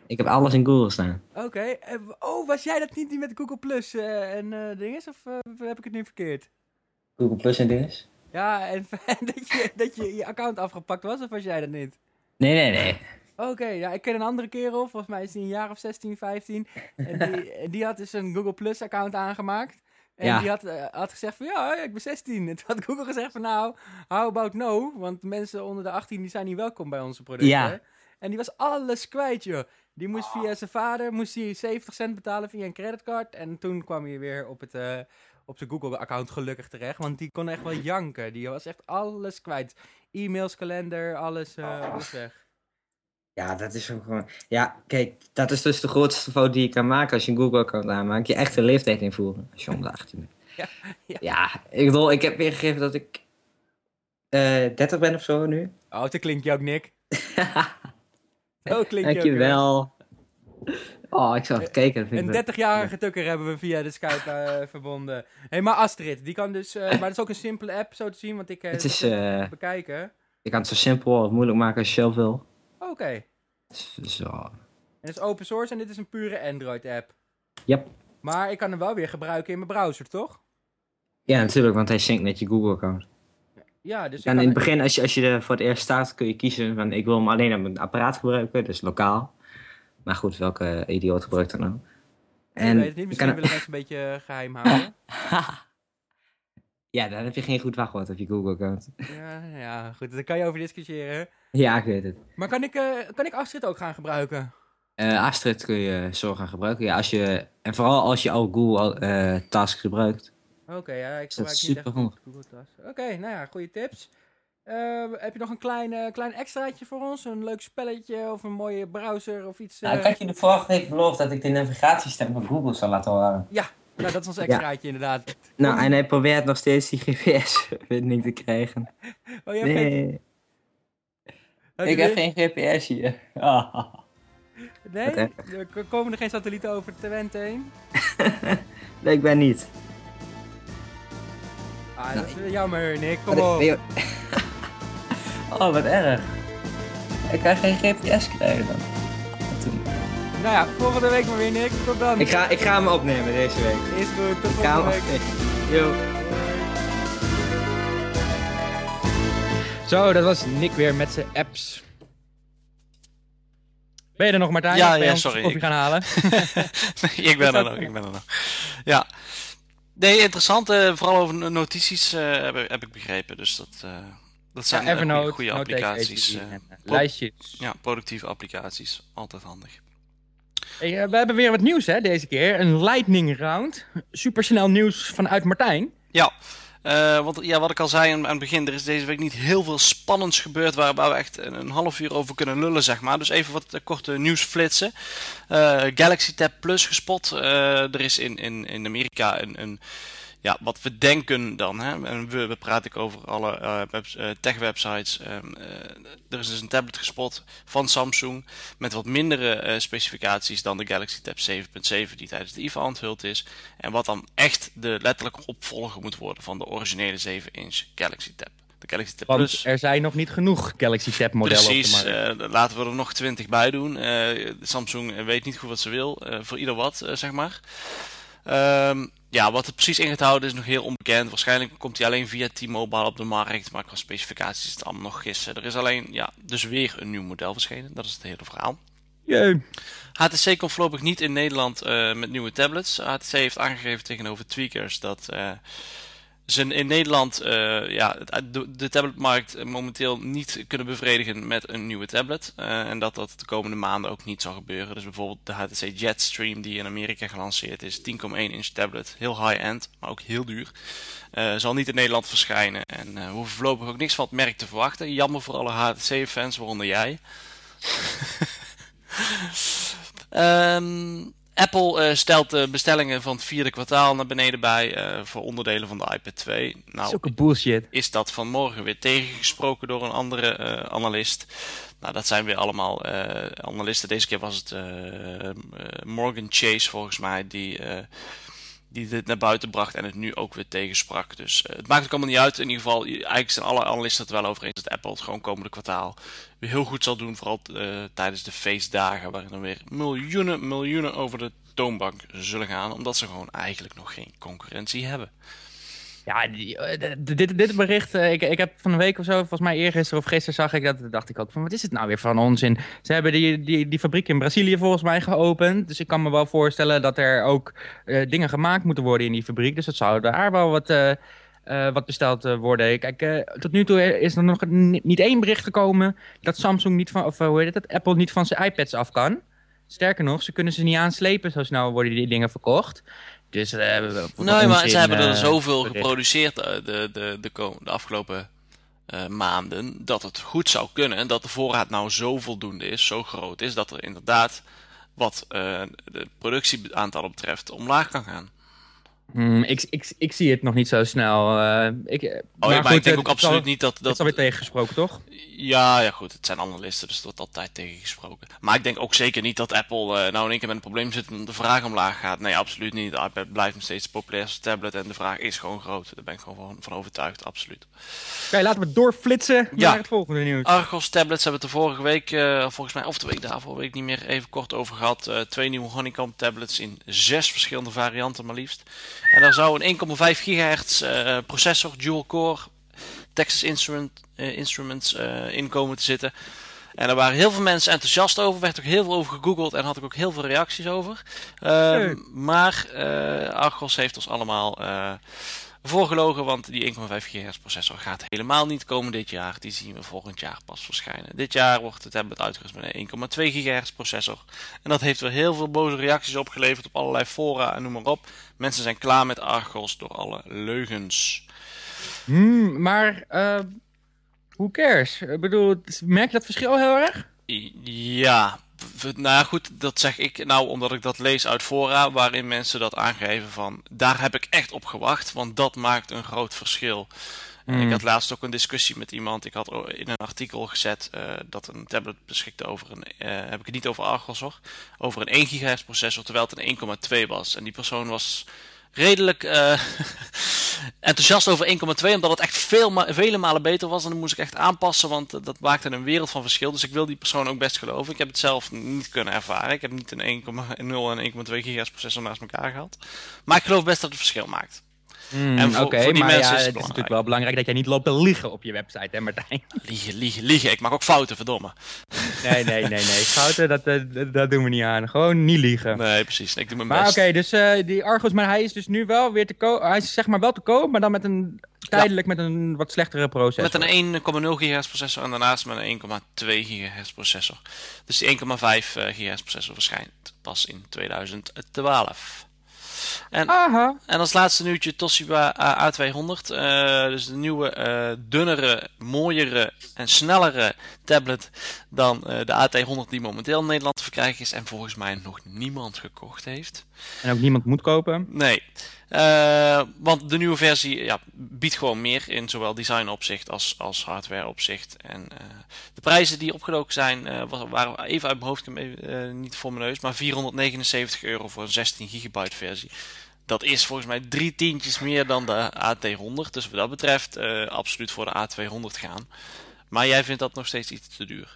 Ik heb alles in Google staan. Oké. eh, oh, was jij dat niet die met Google Plus eh, en eh dinges? Of heb ik het nu verkeerd? Google Plus en dinges? Ja, en <laughs> dat je, dat je je account afgepakt was, of was jij dat niet? Nee, nee, nee. Oké, ja, ik ken een andere kerel, volgens mij is hij een jaar of 16, 15. En die, <laughs> die had dus een Google Plus account aangemaakt. En Ja. die had, had gezegd van, ja, ik ben 16. En toen had Google gezegd van, nou, how about no? Want mensen onder de 18 die zijn niet welkom bij onze producten. Ja. En die was alles kwijt, joh. Die moest via zijn vader, moest hij 70 cent betalen via een creditcard. En toen kwam hij weer op het... eh, op zijn Google-account gelukkig terecht, want die kon echt wel janken. Die was echt alles kwijt. E-mails, kalender, alles, eh alles weg. Ja, dat is ook gewoon... Ja, kijk, dat is dus de grootste fout die je kan maken als je een Google-account aanmaakt. Je echte leeftijd invoeren, als je onder de 18 bent. <laughs> Ja, ja. ja, ik bedoel, ik heb weergegeven dat ik eh 30 ben of zo nu. Oh, zo klinkt je ook, Nick. Zo <laughs> klinkt. Dankjewel. Oh, ik zou even kijken. vind ik Een wel- 30-jarige tukker hebben we via de Skype eh, <laughs> verbonden. Hé, hey, maar Astrid, die kan dus... eh, maar dat is ook een simpele app zo te zien, want ik... eh, Het is, eh, bekijken. Je kan het zo simpel of moeilijk maken als je zelf wil. Oké. Oh. En het is open source en dit is een pure Android-app. Yep. Maar ik kan hem wel weer gebruiken in mijn browser, toch? Ja, natuurlijk, want hij synct met je Google-account. Ja, dus ik En in het begin, als je, als je er voor het eerst staat, kun je kiezen van ik wil hem alleen op mijn apparaat gebruiken, dus lokaal. Maar goed, welke idioot gebruikt dat nou? Ik En weet het niet, misschien kan- willen mensen een beetje eh, geheim houden. <laughs> ja, dan heb je geen goed wachtwoord op je Google-account. ja, ja, goed, daar kan je over discussiëren. ja, ik weet het. Maar kan ik, eh, kan ik Astrid ook gaan gebruiken? Eh Astrid kun je zo gaan gebruiken. Ja, als je, en vooral als je al Google eh Tasks gebruikt. Oké, ja, ik gebruik niet echt. Google Tasks. Oké, nou ja, goede tips. Eh, heb je nog een klein, eh, klein extraatje voor ons? Een leuk spelletje of een mooie browser of iets? Nou, eh? ik had je de vorige week beloofd dat ik de navigatiestem van Google zou laten horen. Ja, nou, dat is ons extraatje inderdaad. Nou, en hij probeert nog steeds die GPS-verbinding <laughs> te krijgen. Oh, je hebt geen- Nee, ik heb geen GPS hier. Nee? Er komen er geen satellieten over Twente heen? <laughs> Nee, ik ben niet. Ah, dat is weer jammer, Nick. Kom Wat op. ik- <laughs> Oh, wat erg. Ik kan geen GPS krijgen dan. Nou ja, volgende week maar weer, Nick. Tot dan. Ik ga, ik ga hem opnemen deze week. Is goed, tot Ik ga volgende hem week. opnemen. Yo. Zo, dat was Nick weer met zijn apps. Ben je er nog, Martijn? Ja, je ja, sorry, Koffie ik- gaan halen? <laughs> Nee, ik ben er nog, ik ben er nog. Ja. Nee, interessant. eh, vooral over no- notities eh, heb, ik- heb ik begrepen. Dus dat, eh, dat zijn Ja, goede- Evernote, goede Notex, applicaties. En, lijstjes. ja, productieve applicaties. Altijd handig. Hey, we hebben weer wat nieuws hè, deze keer. Een lightning round. Supersnel nieuws vanuit Martijn. Ja, eh, want ja, wat ik al zei aan, het begin, er is deze week niet heel veel spannends gebeurd waar, we echt een, half uur over kunnen lullen, zeg maar. Dus even wat eh, korte nieuwsflitsen. Eh Galaxy Tab Plus gespot. Er is in, in, in Amerika een, een, ja, wat we denken dan, hè, en we, we praten ik over alle eh, webs- eh, tech-websites. Ehm, eh, er is dus een tablet gespot van Samsung met wat mindere specificaties dan de Galaxy Tab 7.7 die tijdens de IFA onthuld is. En wat dan echt de letterlijke opvolger moet worden van de originele 7-inch Galaxy Tab. De Galaxy Tab Want Plus. er zijn nog niet genoeg Galaxy Tab modellen Precies, laten we er nog 20 bij doen. Samsung weet niet goed wat ze wil, voor ieder wat, zeg maar. Ehm, ja, wat het precies in gaat houden is nog heel onbekend. Waarschijnlijk komt hij alleen via T-Mobile op de markt, maar qua specificaties is het allemaal nog gissen. Er is alleen, ja, dus weer een nieuw model verschenen. Dat is het hele verhaal. Jee. HTC komt voorlopig niet in Nederland eh, met nieuwe tablets. HTC heeft aangegeven tegenover Tweakers dat eh, ze in Nederland eh, ja, de, tabletmarkt momenteel niet kunnen bevredigen met een nieuwe tablet. Eh, en dat dat de komende maanden ook niet zal gebeuren. Dus bijvoorbeeld de HTC Jetstream die in Amerika gelanceerd is, 10,1 inch tablet, heel high-end, maar ook heel duur. eh, zal niet in Nederland verschijnen. En we hoeven voorlopig ook niks van het merk te verwachten. Jammer voor alle HTC-fans, waaronder jij. <laughs> Ehm, Apple eh, stelt de bestellingen van het vierde kwartaal naar beneden bij eh, voor onderdelen van de iPad 2. Nou, Zulke bullshit. is dat vanmorgen weer tegengesproken door een andere eh, analist. Nou, dat zijn weer allemaal eh, analisten. Deze keer was het eh, eh, Morgan Chase volgens mij die, eh, die dit naar buiten bracht en het nu ook weer tegensprak. Dus eh, het maakt ook allemaal niet uit. In ieder geval, eigenlijk zijn alle analisten het wel over eens dat Apple het gewoon komende kwartaal weer heel goed zal doen. Vooral eh, tijdens de feestdagen waarin er weer miljoenen, miljoenen over de toonbank zullen gaan. Omdat ze gewoon eigenlijk nog geen concurrentie hebben. Ja, eh, dit, dit bericht, eh, ik, ik heb van een week of zo, volgens mij eergisteren of gisteren zag ik dat, dacht ik ook van, wat is het nou weer van onzin? Ze hebben die, die, die fabriek in Brazilië volgens mij geopend, dus ik kan me wel voorstellen dat er ook eh, dingen gemaakt moeten worden in die fabriek, dus dat zou daar wel wat, wat besteld worden. Kijk, tot nu toe is er nog ni- niet één bericht gekomen dat Samsung niet van, of hoe heet het, dat Apple niet van zijn iPads af kan. Sterker nog, ze kunnen ze niet aanslepen, zo snel worden die dingen verkocht. Dus, eh, wat Nee, maar ze hebben er eh, zoveel bericht. geproduceerd eh, de, de, de, de afgelopen maanden dat het goed zou kunnen. Dat de voorraad nou zo voldoende is, zo groot is, dat er inderdaad wat de productieaantallen betreft omlaag kan gaan. Hmm, ik, ik, ik zie het nog niet zo snel. eh, ik, eh, Oh, ja, maar ik denk het- ook het absoluut zal- niet dat... Het dat is alweer tegengesproken, toch? ja, ja, goed, het zijn analisten, dus het wordt altijd tegengesproken. Maar ik denk ook zeker niet dat Apple eh, nou in één keer met een probleem zit en de vraag omlaag gaat. Nee, absoluut niet. De iPad blijft nog steeds de populairste tablet en de vraag is gewoon groot. Daar ben ik gewoon van, van overtuigd, absoluut. Oké, laten we doorflitsen Ja. naar het volgende nieuws. Argos tablets hebben het de vorige week, volgens mij, of de week daarvoor, weet ik niet meer, even kort over gehad. Eh, twee nieuwe Honeycomb tablets in zes verschillende varianten maar liefst. En daar zou een 1,5 gigahertz eh, processor, dual core, Texas Instrument, eh, Instruments eh, in komen te zitten. En daar waren heel veel mensen enthousiast over, werd ook heel veel over gegoogeld en had ik ook heel veel reacties over. Ehm, maar Argos heeft ons allemaal voorgelogen, want die 1,5 GHz processor gaat helemaal niet komen dit jaar. Die zien we volgend jaar pas verschijnen. Dit jaar wordt het tablet uitgerust met een 1,2 GHz processor. En dat heeft weer heel veel boze reacties opgeleverd op allerlei fora en noem maar op. Mensen zijn klaar met Argos door alle leugens. Hmm, maar, eh who cares? Ik bedoel, merk je dat verschil heel erg? Ja, nou ja, goed, dat zeg ik nou omdat ik dat lees uit fora waarin mensen dat aangeven van daar heb ik echt op gewacht, want dat maakt een groot verschil. En ik Hmm. had laatst ook een discussie met iemand. Ik had in een artikel gezet eh, dat een tablet beschikte over een, eh, heb ik het niet over Argos hoor, over een 1 GHz processor terwijl het een 1,2 was. En die persoon was redelijk eh, <laughs> enthousiast over 1,2 omdat het echt veel vele malen beter was. En dan moest ik echt aanpassen, want eh, dat maakte een wereld van verschil. Dus ik wil die persoon ook best geloven. Ik heb het zelf niet kunnen ervaren. Ik heb niet een 1,0 en 1,2 GHz processor naast elkaar gehad. Maar ik geloof best dat het verschil maakt. En voor- Oké, voor die maar mensen ja, is het het is natuurlijk wel belangrijk dat jij niet loopt te liegen op je website, hè Martijn? <laughs> Liegen, liegen, liegen. Ik maak ook fouten, verdomme. Nee, nee, nee, nee. Schouten, dat, eh, dat, dat doen we niet aan. Gewoon niet liegen. Nee, precies. Ik doe mijn Maar best. oké, dus eh, die Argos, maar hij is dus nu wel weer te koop. Hij is zeg maar wel te koop, maar dan met een tijdelijk met een wat slechtere processor. Met een 1,0 GHz processor en daarnaast met een 1,2 GHz processor. Dus die 1,5 eh, GHz processor verschijnt pas in 2012. En, Aha. en als laatste nieuwtje Toshiba A- A200. eh, dus de nieuwe, eh, dunnere, mooiere en snellere tablet dan eh, de AT100 die momenteel in Nederland te verkrijgen is. En volgens mij nog niemand gekocht heeft. En ook niemand moet kopen. Nee. Eh, want de nieuwe versie ja, biedt gewoon meer in zowel design opzicht als, als hardware opzicht. En eh, de prijzen die opgedoken zijn, eh, wa- waren even uit mijn hoofd, niet voor maar 479 euro voor een 16 gigabyte versie. Dat is volgens mij drie tientjes meer dan de AT100. Dus wat dat betreft absoluut voor de A200 gaan. Maar jij vindt dat nog steeds iets te duur.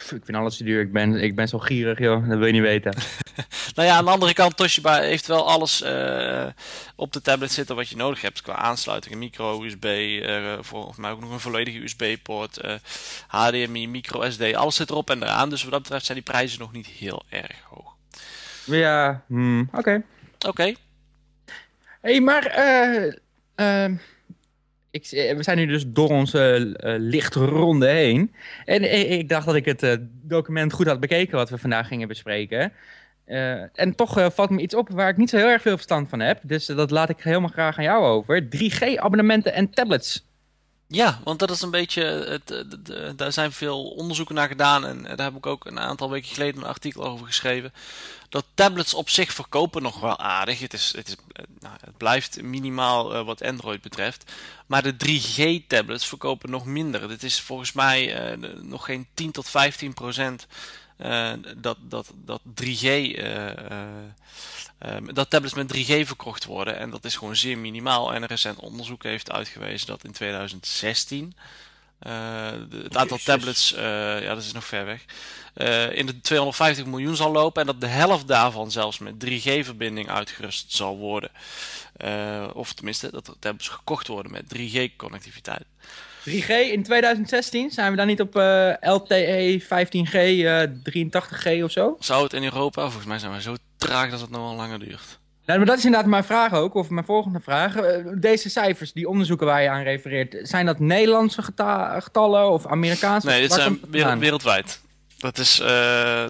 Pff, ik vind alles te duur. Ik ben, ik ben zo gierig, joh. Dat wil je niet weten. <laughs> Nou ja, aan de andere kant, Toshiba heeft wel alles eh, op de tablet zitten wat je nodig hebt. Qua aansluiting, micro, USB, eh volgens mij ook nog een volledige USB-poort, eh, HDMI, micro SD. Alles zit erop en eraan. Dus wat dat betreft zijn die prijzen nog niet heel erg hoog. Ja, hmm, oké. Oké, Hé, hey, maar eh, ehm, ik, eh, we zijn nu dus door onze eh, lichtronde heen. En ik dacht dat ik het eh, document goed had bekeken wat we vandaag gingen bespreken. En toch valt me iets op waar ik niet zo heel erg veel verstand van heb. Dus dat laat ik helemaal graag aan jou over. 3G-abonnementen en tablets. Ja, want dat is een beetje. Het, eh, daar zijn veel onderzoeken naar gedaan. En eh, daar heb ik ook een aantal weken geleden een artikel over geschreven. Dat tablets op zich verkopen nog wel aardig. Het, is, het, is, eh, nou, het blijft minimaal wat Android betreft. Maar de 3G-tablets verkopen nog minder. Dit is volgens mij nog geen 10 tot 15 procent. Eh, dat, dat, dat 3G. eh, eh, eh, dat tablets met 3G verkocht worden. En dat is gewoon zeer minimaal. En een recent onderzoek heeft uitgewezen dat in 2016 eh, de- het aantal tablets, ja, dat is nog ver weg, in de 250 miljoen zal lopen. En dat de helft daarvan zelfs met 3G-verbinding uitgerust zal worden. Eh, of tenminste, dat er tablets gekocht worden met 3G-connectiviteit. 3G in 2016, zijn we dan niet op LTE 15G, eh 83G of zo? Zou het in Europa, volgens mij zijn we zo traag dat het nog wel langer duurt. Nou, maar dat is inderdaad mijn vraag ook, of mijn volgende vraag. Eh, Deze cijfers, die onderzoeken waar je aan refereert, zijn dat Nederlandse geta- getallen of Amerikaanse? Nee, dit zijn wereld- wereldwijd. Dat is eh,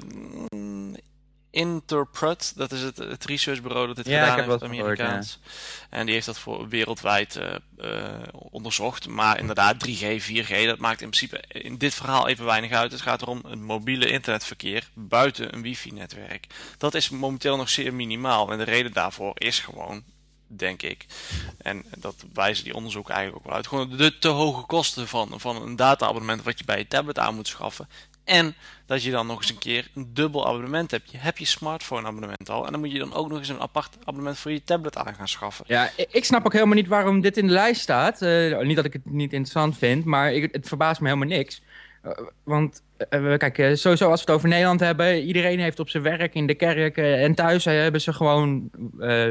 Interpret, dat is het, het researchbureau dat dit Ja, ik gedaan heb heeft, gehoord, Amerikaans. En die heeft dat voor wereldwijd eh, eh, onderzocht. Maar inderdaad, 3G, 4G, dat maakt in principe in dit verhaal even weinig uit. Het gaat erom het mobiele internetverkeer buiten een wifi-netwerk. Dat is momenteel nog zeer minimaal. En de reden daarvoor is gewoon, denk ik, en dat wijzen die onderzoeken eigenlijk ook wel uit, gewoon de te hoge kosten van, van een data-abonnement wat je bij je tablet aan moet schaffen. En dat je dan nog eens een keer een dubbel abonnement hebt. Je hebt je smartphone abonnement al. En dan moet je dan ook nog eens een apart abonnement voor je tablet aan gaan schaffen. Ja, ik, snap ook helemaal niet waarom dit in de lijst staat. Eh, niet dat ik het niet interessant vind, maar ik, het verbaast me helemaal niks. Eh, want, eh, we- kijk, sowieso als we het over Nederland hebben, iedereen heeft op zijn werk, in de kerk en thuis hebben ze gewoon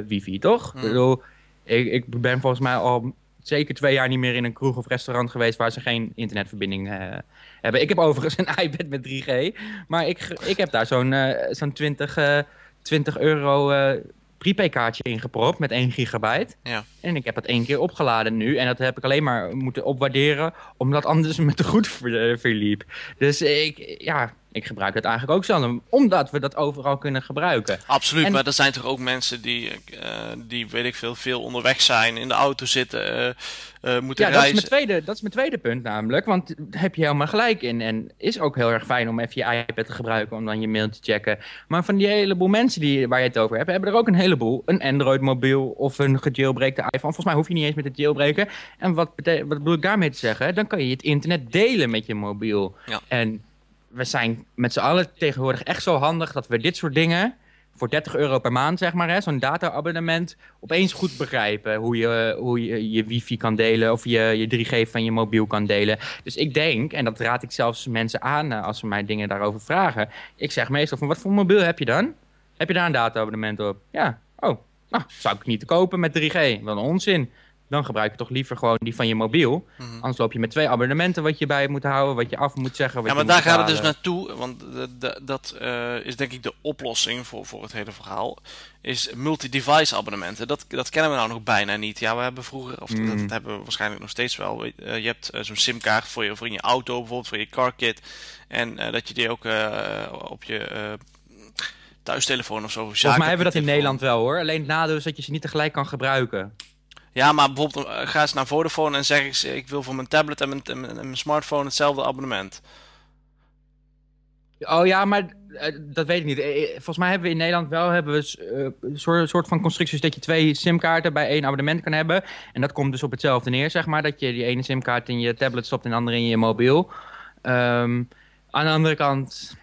wifi, toch? Mm. Ik bedoel, ik, ik ben volgens mij al zeker twee jaar niet meer in een kroeg of restaurant geweest waar ze geen internetverbinding eh, hebben. Ik heb overigens een <laughs> iPad met 3G, maar ik, ik heb daar zo'n eh, zo'n 20, eh, 20 euro eh, prepaid kaartje ingepropt met 1 gigabyte. Ja. En ik heb dat één keer opgeladen nu. En dat heb ik alleen maar moeten opwaarderen, omdat anders met de goed ver- verliep. Dus ik, ja, ik gebruik het eigenlijk ook zelden, omdat we dat overal kunnen gebruiken. Absoluut, En- maar er zijn toch ook mensen die, eh, die weet ik veel, veel onderweg zijn, in de auto zitten, eh, eh, moeten Ja, dat is, reizen. mijn tweede, dat is mijn tweede punt namelijk. Want daar heb je helemaal gelijk in. En is ook heel erg fijn om even je iPad te gebruiken om dan je mail te checken. Maar van die heleboel mensen die, waar je het over hebt, hebben er ook een heleboel. Een Android mobiel of een gejailbreakte iPhone. Volgens mij hoef je niet eens met het jailbreken. En wat, wat bedoel ik daarmee te zeggen? Dan kan je het internet delen met je mobiel. Ja. En we zijn met z'n allen tegenwoordig echt zo handig dat we dit soort dingen voor 30 euro per maand, zeg maar, zo'n data-abonnement, opeens goed begrijpen hoe je, hoe je je wifi kan delen of je, je 3G van je mobiel kan delen. Dus ik denk, en dat raad ik zelfs mensen aan eh, als ze mij dingen daarover vragen, ik zeg meestal van, wat voor mobiel heb je dan? Heb je daar een data-abonnement op? Ja, oh, nou, zou ik niet kopen met 3G, wat een onzin. Dan gebruik je toch liever gewoon die van je mobiel. Mhm. Anders loop je met twee abonnementen wat je bij moet houden, wat je af moet zeggen. Wat Ja, maar daar gaat het dus naartoe, want dat eh, is denk ik de oplossing voor, voor het hele verhaal. Is multi-device abonnementen. Dat, dat kennen we nou nog bijna niet. Ja, we hebben vroeger, of dat, Mm. dat hebben we waarschijnlijk nog steeds wel. Eh, je hebt eh, zo'n simkaart voor je, voor in je auto, bijvoorbeeld voor je car kit. En dat je die ook op je thuistelefoon of zo. Volgens mij hebben we dat in Nederland wel hoor. Alleen het nadeel is dat je ze niet tegelijk kan gebruiken. Ja, maar bijvoorbeeld eh, ga eens naar Vodafone en zeg eens, ik wil voor mijn tablet en mijn, en mijn, smartphone hetzelfde abonnement. Oh ja, maar eh, dat weet ik niet. Eh, Volgens mij hebben we in Nederland wel hebben we, soort, soort van constructies dat je twee simkaarten bij één abonnement kan hebben. En dat komt dus op hetzelfde neer, zeg maar. Dat je die ene simkaart in je tablet stopt en de andere in je mobiel. Ehm, aan de andere kant,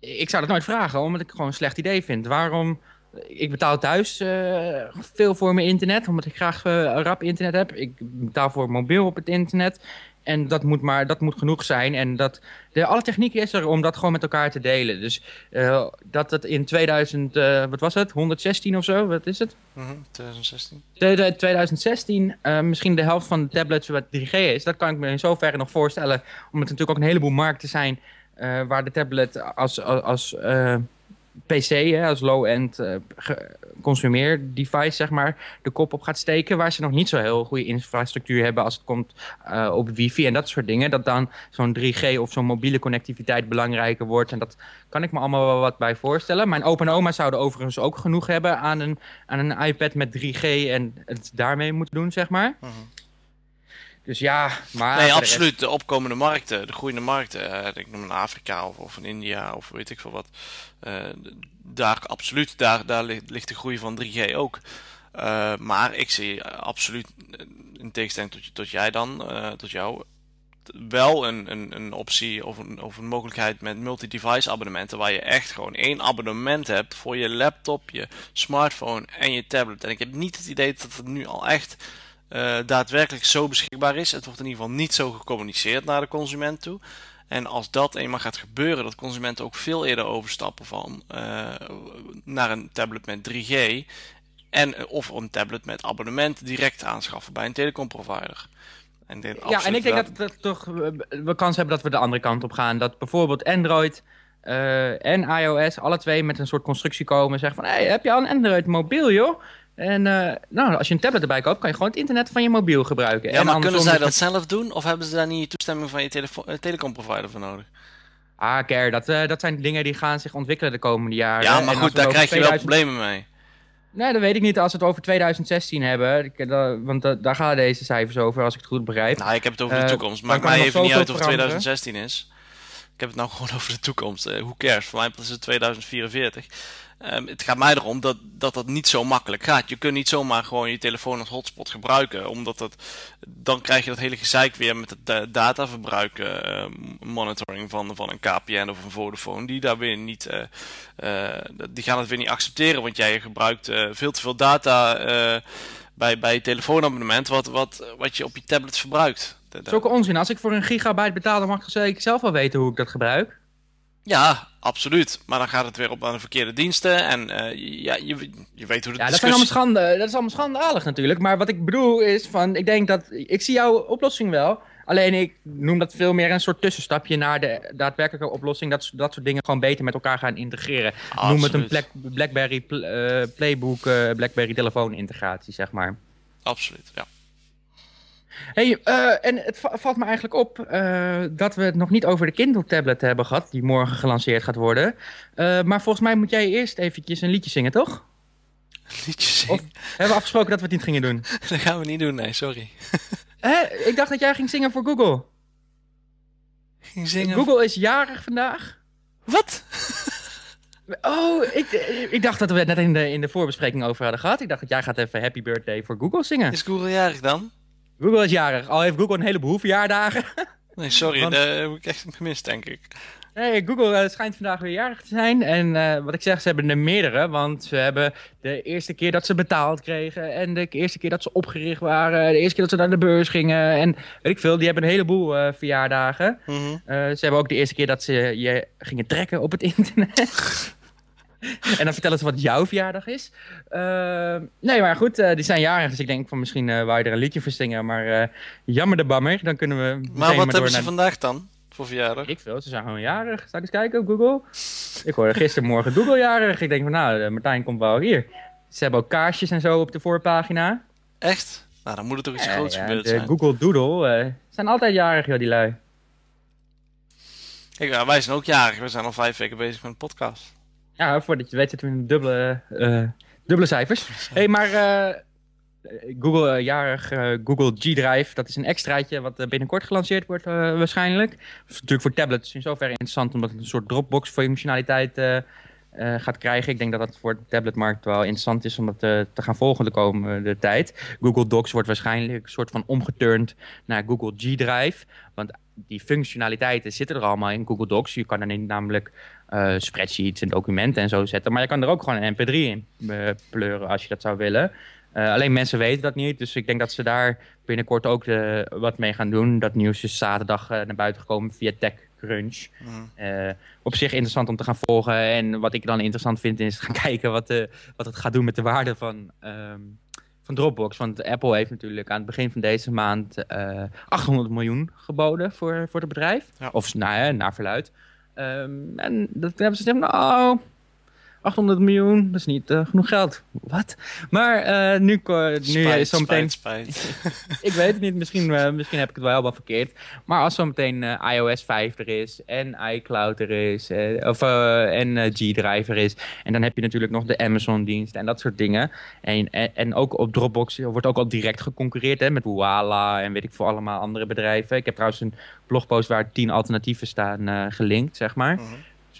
ik zou dat nooit vragen, omdat ik het gewoon een slecht idee vind. Waarom? Ik betaal thuis eh, veel voor mijn internet, omdat ik graag eh, rap internet heb. Ik betaal voor mobiel op het internet. En dat moet maar dat moet genoeg zijn. En dat, de, alle techniek is er om dat gewoon met elkaar te delen. Dus eh, dat het in 2000, eh, wat was het? 116 of zo? Wat is het? Mhm, 2016. Tweede- 2016 eh, misschien de helft van de tablets wat 3G is. Dat kan ik me in zoverre nog voorstellen. Omdat er natuurlijk ook een heleboel markten zijn waar de tablet als, als, als PC, hè, als low-end eh, ge- consumeerdevice, zeg maar, de kop op gaat steken. Waar ze nog niet zo heel goede infrastructuur hebben als het komt eh, op wifi en dat soort dingen. Dat dan zo'n 3G of zo'n mobiele connectiviteit belangrijker wordt. En dat kan ik me allemaal wel wat bij voorstellen. Mijn opa en oma zouden overigens ook genoeg hebben aan een, aan een iPad met 3G en het daarmee moeten doen, zeg maar. Mhm. Dus ja, maar... nee, absoluut. De opkomende markten, de groeiende markten. eh, ik noem een Afrika of, of een India of weet ik veel wat. eh, daar absoluut, daar, daar ligt, ligt de groei van 3G ook. Eh, maar ik zie absoluut, in tegenstelling tot, tot jij dan, tot jou, wel een, een, een optie of een, of een mogelijkheid met multi-device abonnementen. Waar je echt gewoon één abonnement hebt voor je laptop, je smartphone en je tablet. En ik heb niet het idee dat het nu al echt eh, daadwerkelijk zo beschikbaar is. Het wordt in ieder geval niet zo gecommuniceerd naar de consument toe. En als dat eenmaal gaat gebeuren, dat consumenten ook veel eerder overstappen van eh, naar een tablet met 3G. En, eh, of een tablet met abonnement direct aanschaffen bij een telecomprovider. En denk Ja, en ik denk dat, dat toch we kans hebben dat we de andere kant op gaan. Dat bijvoorbeeld Android en iOS alle twee met een soort constructie komen. Zeggen van, hey, heb je al een Android mobiel, joh? En eh, nou, als je een tablet erbij koopt, kan je gewoon het internet van je mobiel gebruiken. Ja, en maar kunnen zij dat met- zelf doen? Of hebben ze daar niet toestemming van je eh, telecomprovider voor nodig? Ah, care, dat, eh, dat zijn dingen die gaan zich ontwikkelen de komende jaren. Ja, maar goed, daar krijg je wel 2000 problemen mee. Nee, dat weet ik niet als we het over 2016 hebben. Ik, dat- want dat- daar gaan deze cijfers over, als ik het goed begrijp. Nou, ik heb het over de toekomst. Maakt mij even niet uit of het veranderen. 2016 is. Ik heb het nou <laughs> gewoon over de toekomst. Who cares? Voor mij is het 2044. Ehm, het gaat mij erom dat, dat dat niet zo makkelijk gaat. Je kunt niet zomaar gewoon je telefoon als hotspot gebruiken. Omdat dat, dan krijg je dat hele gezeik weer met het da- dataverbruik eh, monitoring van, van een KPN of een Vodafone. Die daar weer niet, eh, eh, die gaan het weer niet accepteren. Want jij gebruikt eh, veel te veel data bij, bij je telefoonabonnement. Wat, wat, wat je op je tablet verbruikt. Da- da- Zulke onzin. Als ik voor een gigabyte betaal, dan mag ik zelf wel weten hoe ik dat gebruik. Ja, absoluut. Maar dan gaat het weer op aan de verkeerde diensten. En eh, ja, je, je weet hoe de Ja, dat, zijn allemaal schande, dat is allemaal schandalig natuurlijk. Maar wat ik bedoel is van, ik denk dat, ik zie jouw oplossing wel. Alleen ik noem dat veel meer een soort tussenstapje naar de daadwerkelijke oplossing. Dat, dat soort dingen gewoon beter met elkaar gaan integreren. Noem het een. Black, BlackBerry pl- eh, Playbook, eh, BlackBerry telefoon integratie, zeg maar. Absoluut, ja. Hey, eh, en het va- valt me eigenlijk op eh, dat we het nog niet over de Kindle tablet hebben gehad, die morgen gelanceerd gaat worden. Eh, maar volgens mij moet jij eerst eventjes een liedje zingen, toch? Liedjes zingen. Of hebben we afgesproken dat we het niet gingen doen? <laughs> Dat gaan we niet doen, nee, sorry. Hè? Ik dacht dat jij ging zingen voor Google. Ging zingen. Google is jarig vandaag. Wat? <laughs> Oh, ik, ik dacht dat we het net in de, in de voorbespreking over hadden gehad. Ik dacht dat jij gaat even Happy Birthday voor Google zingen. Is Google jarig dan? Google is jarig. Al heeft Google een heleboel verjaardagen. <laughs> Nee, sorry, Want- heb ik echt gemist, denk ik. Nee, Google eh, schijnt vandaag weer jarig te zijn. En eh, wat ik zeg, ze hebben er meerdere. Want ze hebben de eerste keer dat ze betaald kregen. En de eerste keer dat ze opgericht waren. De eerste keer dat ze naar de beurs gingen. En weet ik veel, die hebben een heleboel eh, verjaardagen. Mhm. Ze hebben ook de eerste keer dat ze je gingen trekken op het internet. <laughs> <laughs> en dan vertellen ze wat jouw verjaardag is. Eh, nee, maar goed, eh, die zijn jarig. Dus ik denk van misschien eh wou je er een liedje voor zingen. Maar eh, jammer de bammer. Dan kunnen we Maar wat door hebben ze naar... vandaag dan? Voor verjaardag? Ik veel, ze zijn gewoon jarig. Zal ik eens kijken op Google? Ik hoorde gistermorgen Google jarig. Ik denk van nou, Martijn komt wel hier. Ze hebben ook kaarsjes en zo op de voorpagina. Echt? Nou, dan moet het toch iets groots ja, gebeurd de zijn. Google Doodle. zijn altijd jarig, joh, die lui. Kijk, nou, wij zijn ook jarig. We zijn al vijf weken bezig met een podcast. Ja, voordat je weet zitten we in dubbele, eh, dubbele cijfers. hey, maar eh, Google eh, jarig, Google G-Drive, dat is een extraatje wat binnenkort gelanceerd wordt waarschijnlijk. Dat is natuurlijk voor tablets in zoverre interessant, omdat het een soort Dropbox functionaliteit gaat krijgen. Ik denk dat dat voor de tabletmarkt wel interessant is om dat te gaan volgen de komende tijd. Google Docs wordt waarschijnlijk een soort van omgeturnd naar Google G-Drive. Want die functionaliteiten zitten er allemaal in Google Docs. Je kan er namelijk eh, spreadsheets en documenten en zo zetten. Maar je kan er ook gewoon een mp3 in eh, pleuren als je dat zou willen. Eh, alleen mensen weten dat niet. Dus ik denk dat ze daar binnenkort ook eh, wat mee gaan doen. Dat nieuws is zaterdag naar buiten gekomen via TechCrunch. Eh, op zich interessant om te gaan volgen. En wat ik dan interessant vind is gaan <laughs> kijken wat, wat het gaat doen met de waarde van, ehm, van Dropbox. Want Apple heeft natuurlijk aan het begin van deze maand eh 800 miljoen geboden voor, voor het bedrijf. Ja. Of nou, hè, naar verluid. Ehm, en dat hebben ze gezegd, nou, 800 miljoen, dat is niet eh, genoeg geld. Wat? Maar eh, nu, nu Spijt, is zometeen... spijt, spijt. <laughs> Ik weet het niet, misschien, eh, misschien heb ik het wel helemaal verkeerd. Maar als zometeen eh iOS 5 er is en iCloud er is of, en G-Drive er is. En dan heb je natuurlijk nog de Amazon-dienst en dat soort dingen. En, en, en ook op Dropbox wordt ook al direct geconcurreerd hè, met Wala en weet ik veel allemaal andere bedrijven. Ik heb trouwens een blogpost waar tien alternatieven staan gelinkt, zeg maar. Mhm.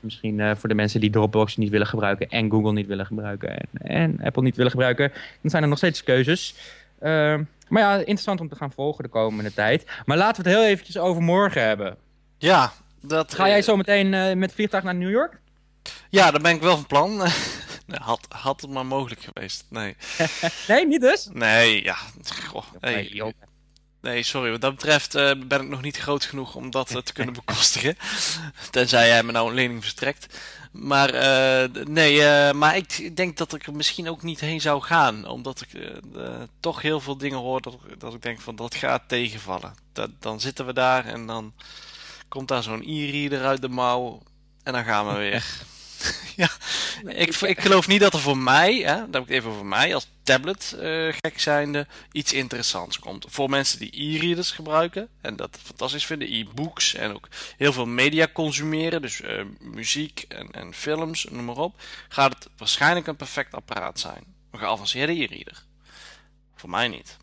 Misschien eh, voor de mensen die Dropbox niet willen gebruiken en Google niet willen gebruiken en, en Apple niet willen gebruiken, dan zijn er nog steeds keuzes. Ehm, maar ja, interessant om te gaan volgen de komende tijd. Maar laten we het heel eventjes over morgen hebben. Ja, dat... Ga jij zo meteen eh, met vliegtuig naar New York? Ja, daar ben ik wel van plan. <laughs> Nee, had, had het maar mogelijk geweest. Nee. <laughs> Nee, niet dus? Nee, ja. Goh, hey. Nee, sorry. Wat dat betreft eh, ben ik nog niet groot genoeg om dat eh, te kunnen <laughs> bekostigen. Tenzij jij me nou een lening verstrekt. Maar eh, d- nee, maar ik denk dat ik er misschien ook niet heen zou gaan. Omdat ik toch heel veel dingen hoor dat, dat ik denk van dat gaat tegenvallen. Dat, dan zitten we daar en dan komt daar zo'n e-reader uit de mouw. En dan gaan we <laughs> weer. <laughs> ja, ik, ik geloof niet dat er voor mij, hè, dan heb ik het even over mij, als tablet eh, gek zijnde, iets interessants komt. Voor mensen die e-readers gebruiken en dat fantastisch vinden, e-books en ook heel veel media consumeren, dus eh, muziek en, en films, noem maar op, gaat het waarschijnlijk een perfect apparaat zijn. Een geavanceerde e-reader. Voor mij niet.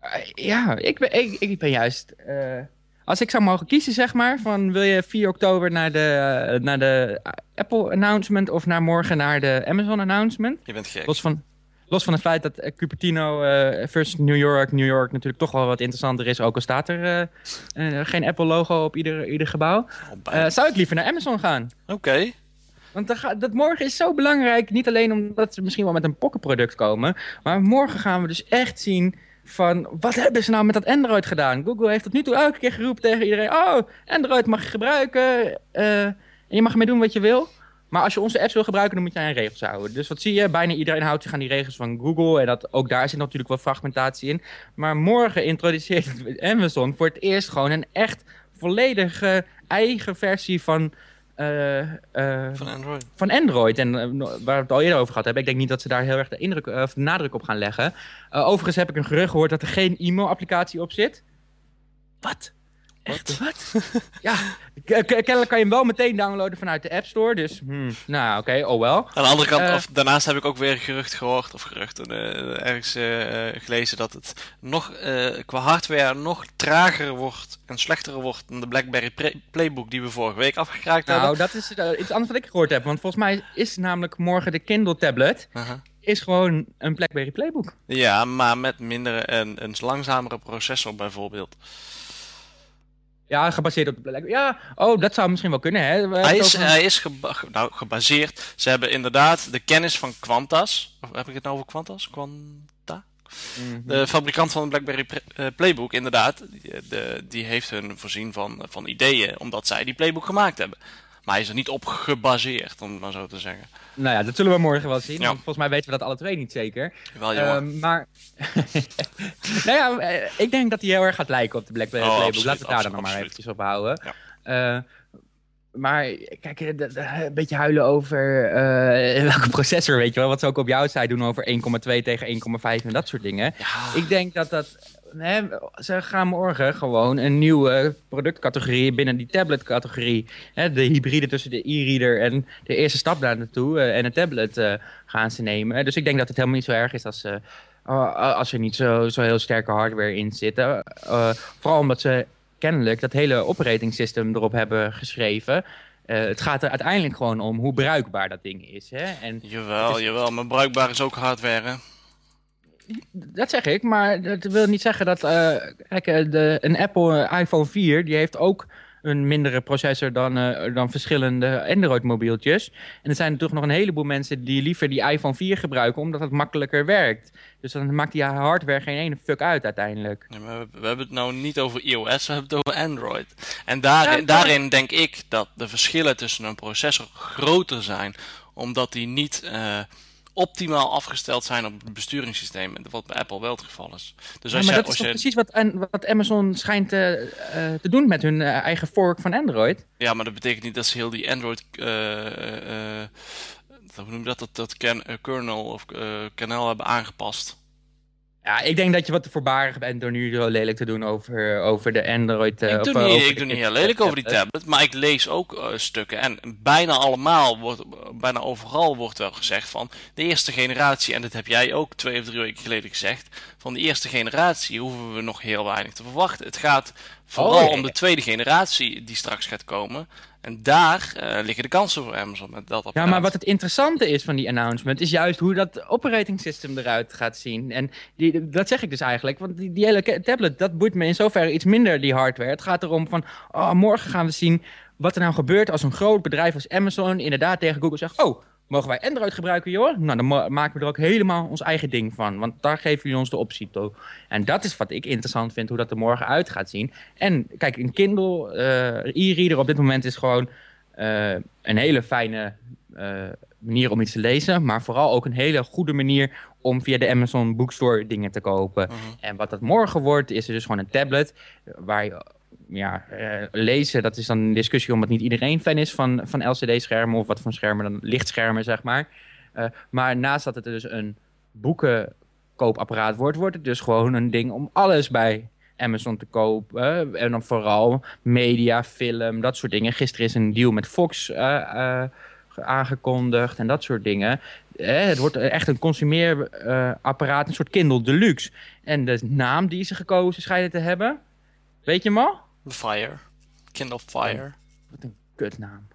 Eh, ja, ik ben, ik, ik ben juist... eh, als ik zou mogen kiezen, zeg maar, van wil je 4 oktober naar de, naar de Apple announcement of naar morgen naar de Amazon announcement? Je bent gek. Los van, los van het feit dat eh, Cupertino eh versus New York, New York natuurlijk toch wel wat interessanter is. Ook al staat er eh, geen Apple logo op ieder, ieder gebouw. Eh, zou ik liever naar Amazon gaan? Oké. Want dat morgen is zo belangrijk. Niet alleen omdat ze misschien wel met een pokkenproduct komen. Maar morgen gaan we dus echt zien van... Wat hebben ze nou met dat Android gedaan? Google heeft tot nu toe elke keer geroepen tegen iedereen... Oh, Android mag je gebruiken. eh, en je mag ermee doen wat je wil. Maar als je onze apps wil gebruiken, dan moet je aan regels houden. Dus wat zie je? Bijna iedereen houdt zich aan die regels van Google. En dat, ook daar zit natuurlijk wel fragmentatie in. Maar morgen introduceert <laughs> Amazon voor het eerst gewoon een echt volledige eigen versie van... eh, eh, Van Android. van Android. En eh, waar we het al eerder over gehad hebben. Ik denk niet dat ze daar heel erg de, indruk, of de nadruk op gaan leggen. Overigens heb ik een gerucht gehoord dat er geen e-mail-applicatie op zit. Wat? Echt? Wat? <laughs> ja, kennelijk kan je hem wel meteen downloaden vanuit de App Store. Dus, hmm, nou oké, oh wel. Aan de andere kant, Eh. of, daarnaast heb ik ook weer een gerucht gehoord, of gerucht, eh, ergens eh, eh, gelezen dat het nog eh, qua hardware nog trager wordt en slechter wordt dan de BlackBerry Playbook die we vorige week afgekraakt Nou, hebben. dat is iets anders wat ik gehoord heb. Want volgens mij is namelijk morgen de Kindle tablet... Aha. is gewoon een BlackBerry Playbook. Ja, maar met minder en een langzamere processor bijvoorbeeld. Ja, gebaseerd op de BlackBerry. Ja, oh, dat zou misschien wel kunnen, hè. We Hij is, over- hij is geba- nou, gebaseerd. Ze hebben inderdaad de kennis van Qantas. Of heb ik het nou over Qantas? Quanta? Mhm. De fabrikant van de BlackBerry eh, Playbook, inderdaad. Die, eh, de, die heeft hun voorzien van, van ideeën, omdat zij die Playbook gemaakt hebben. Maar hij is er niet op gebaseerd, om het maar zo te zeggen. Nou ja, dat zullen we morgen wel zien. Ja. Want volgens mij weten we dat alle twee niet zeker. Wel jongen. Ehm, maar, <laughs> nou ja, eh, ik denk dat hij heel erg gaat lijken op de BlackBerry Oh, Playbook. absoluut, Laten we het daar dan nog maar eventjes op houden. Eh, maar kijk, eh, een beetje huilen over <laughs> welke processor, weet je wel. Wat ze ook op jouw site doen over 1,2 tegen 1,5 en dat soort dingen. ja, Ik denk dat dat... Hè, ze gaan morgen gewoon een nieuwe productcategorie binnen die tabletcategorie. De hybride tussen de e-reader en de eerste stap daar naartoe. eh, en een tablet eh, gaan ze nemen. Dus ik denk dat het helemaal niet zo erg is als, eh, uh, als er niet zo, zo heel sterke hardware in zit. Eh, eh, vooral omdat ze kennelijk dat hele operating system erop hebben geschreven. Eh, het gaat er uiteindelijk gewoon om hoe bruikbaar dat ding is. Hè? En jawel, is- jawel. Maar bruikbaar is ook hardware. hè? Dat zeg ik, maar dat wil niet zeggen dat... eh, kijk, eh, de, een Apple eh, iPhone 4, die heeft ook een mindere processor dan, eh, dan verschillende Android-mobieltjes. En er zijn natuurlijk nog een heleboel mensen die liever die iPhone 4 gebruiken, omdat het makkelijker werkt. Dus dan maakt die hardware geen ene fuck uit uiteindelijk. Ja, maar we, we hebben het nou niet over iOS, we hebben het over Android. En daarin, Ja, daarin denk ik dat de verschillen tussen een processor groter zijn, omdat die niet eh, optimaal afgesteld zijn op het besturingssysteem, wat bij Apple wel het geval is. Dus Ja, als maar je, dat is toch precies wat, wat Amazon schijnt eh, eh, te doen met hun eh, eigen fork van Android. ja, maar dat betekent niet dat ze heel die Android, eh, hoe noem je dat, dat, dat kernel of kanaal hebben aangepast. Ja, ik denk dat je wat te voorbarig bent door nu zo lelijk te doen over, over de Android. eh, Ik doe, eh, niet, over ik doe niet heel lelijk over die tablet. maar ik lees ook eh, stukken. En bijna allemaal wordt, bijna overal wordt wel gezegd van de eerste generatie, en dat heb jij ook twee of drie weken geleden gezegd, van de eerste generatie hoeven we nog heel weinig te verwachten. Het gaat vooral Oh, ja, om de tweede generatie die straks gaat komen. En daar eh, liggen de kansen voor Amazon met dat Ja, apparaat. maar wat het interessante is van die announcement is juist hoe dat operating system eruit gaat zien. En die, dat zeg ik dus eigenlijk, want die, die hele tablet, dat boeit me in zoverre iets minder, die hardware. Het gaat erom van, oh, morgen gaan we zien wat er nou gebeurt als een groot bedrijf als Amazon inderdaad tegen Google zegt, oh, mogen wij Android gebruiken, joh? Nou, dan ma- maken we er ook helemaal ons eigen ding van, want daar geven jullie ons de optie toe. En dat is wat ik interessant vind, hoe dat er morgen uit gaat zien. En kijk, een Kindle eh, e-reader op dit moment is gewoon eh, een hele fijne eh, manier om iets te lezen, maar vooral ook een hele goede manier om via de Amazon Bookstore dingen te kopen. Mhm. En wat dat morgen wordt, is er dus gewoon een tablet waar je ja, eh, lezen, dat is dan een discussie omdat niet iedereen fan is van, van LCD-schermen of wat voor schermen dan lichtschermen, zeg maar. Eh, maar naast dat het dus een boekenkoopapparaat wordt, wordt het dus gewoon een ding om alles bij Amazon te kopen. En dan vooral media, film, dat soort dingen. Gisteren is een deal met Fox eh, eh, aangekondigd en dat soort dingen. Eh, het wordt echt een consumeerapparaat, een soort Kindle Deluxe. En de naam die ze gekozen schijnen te hebben, weet je al? Fire. Kindle Fire. Wat een kutnaam. <laughs>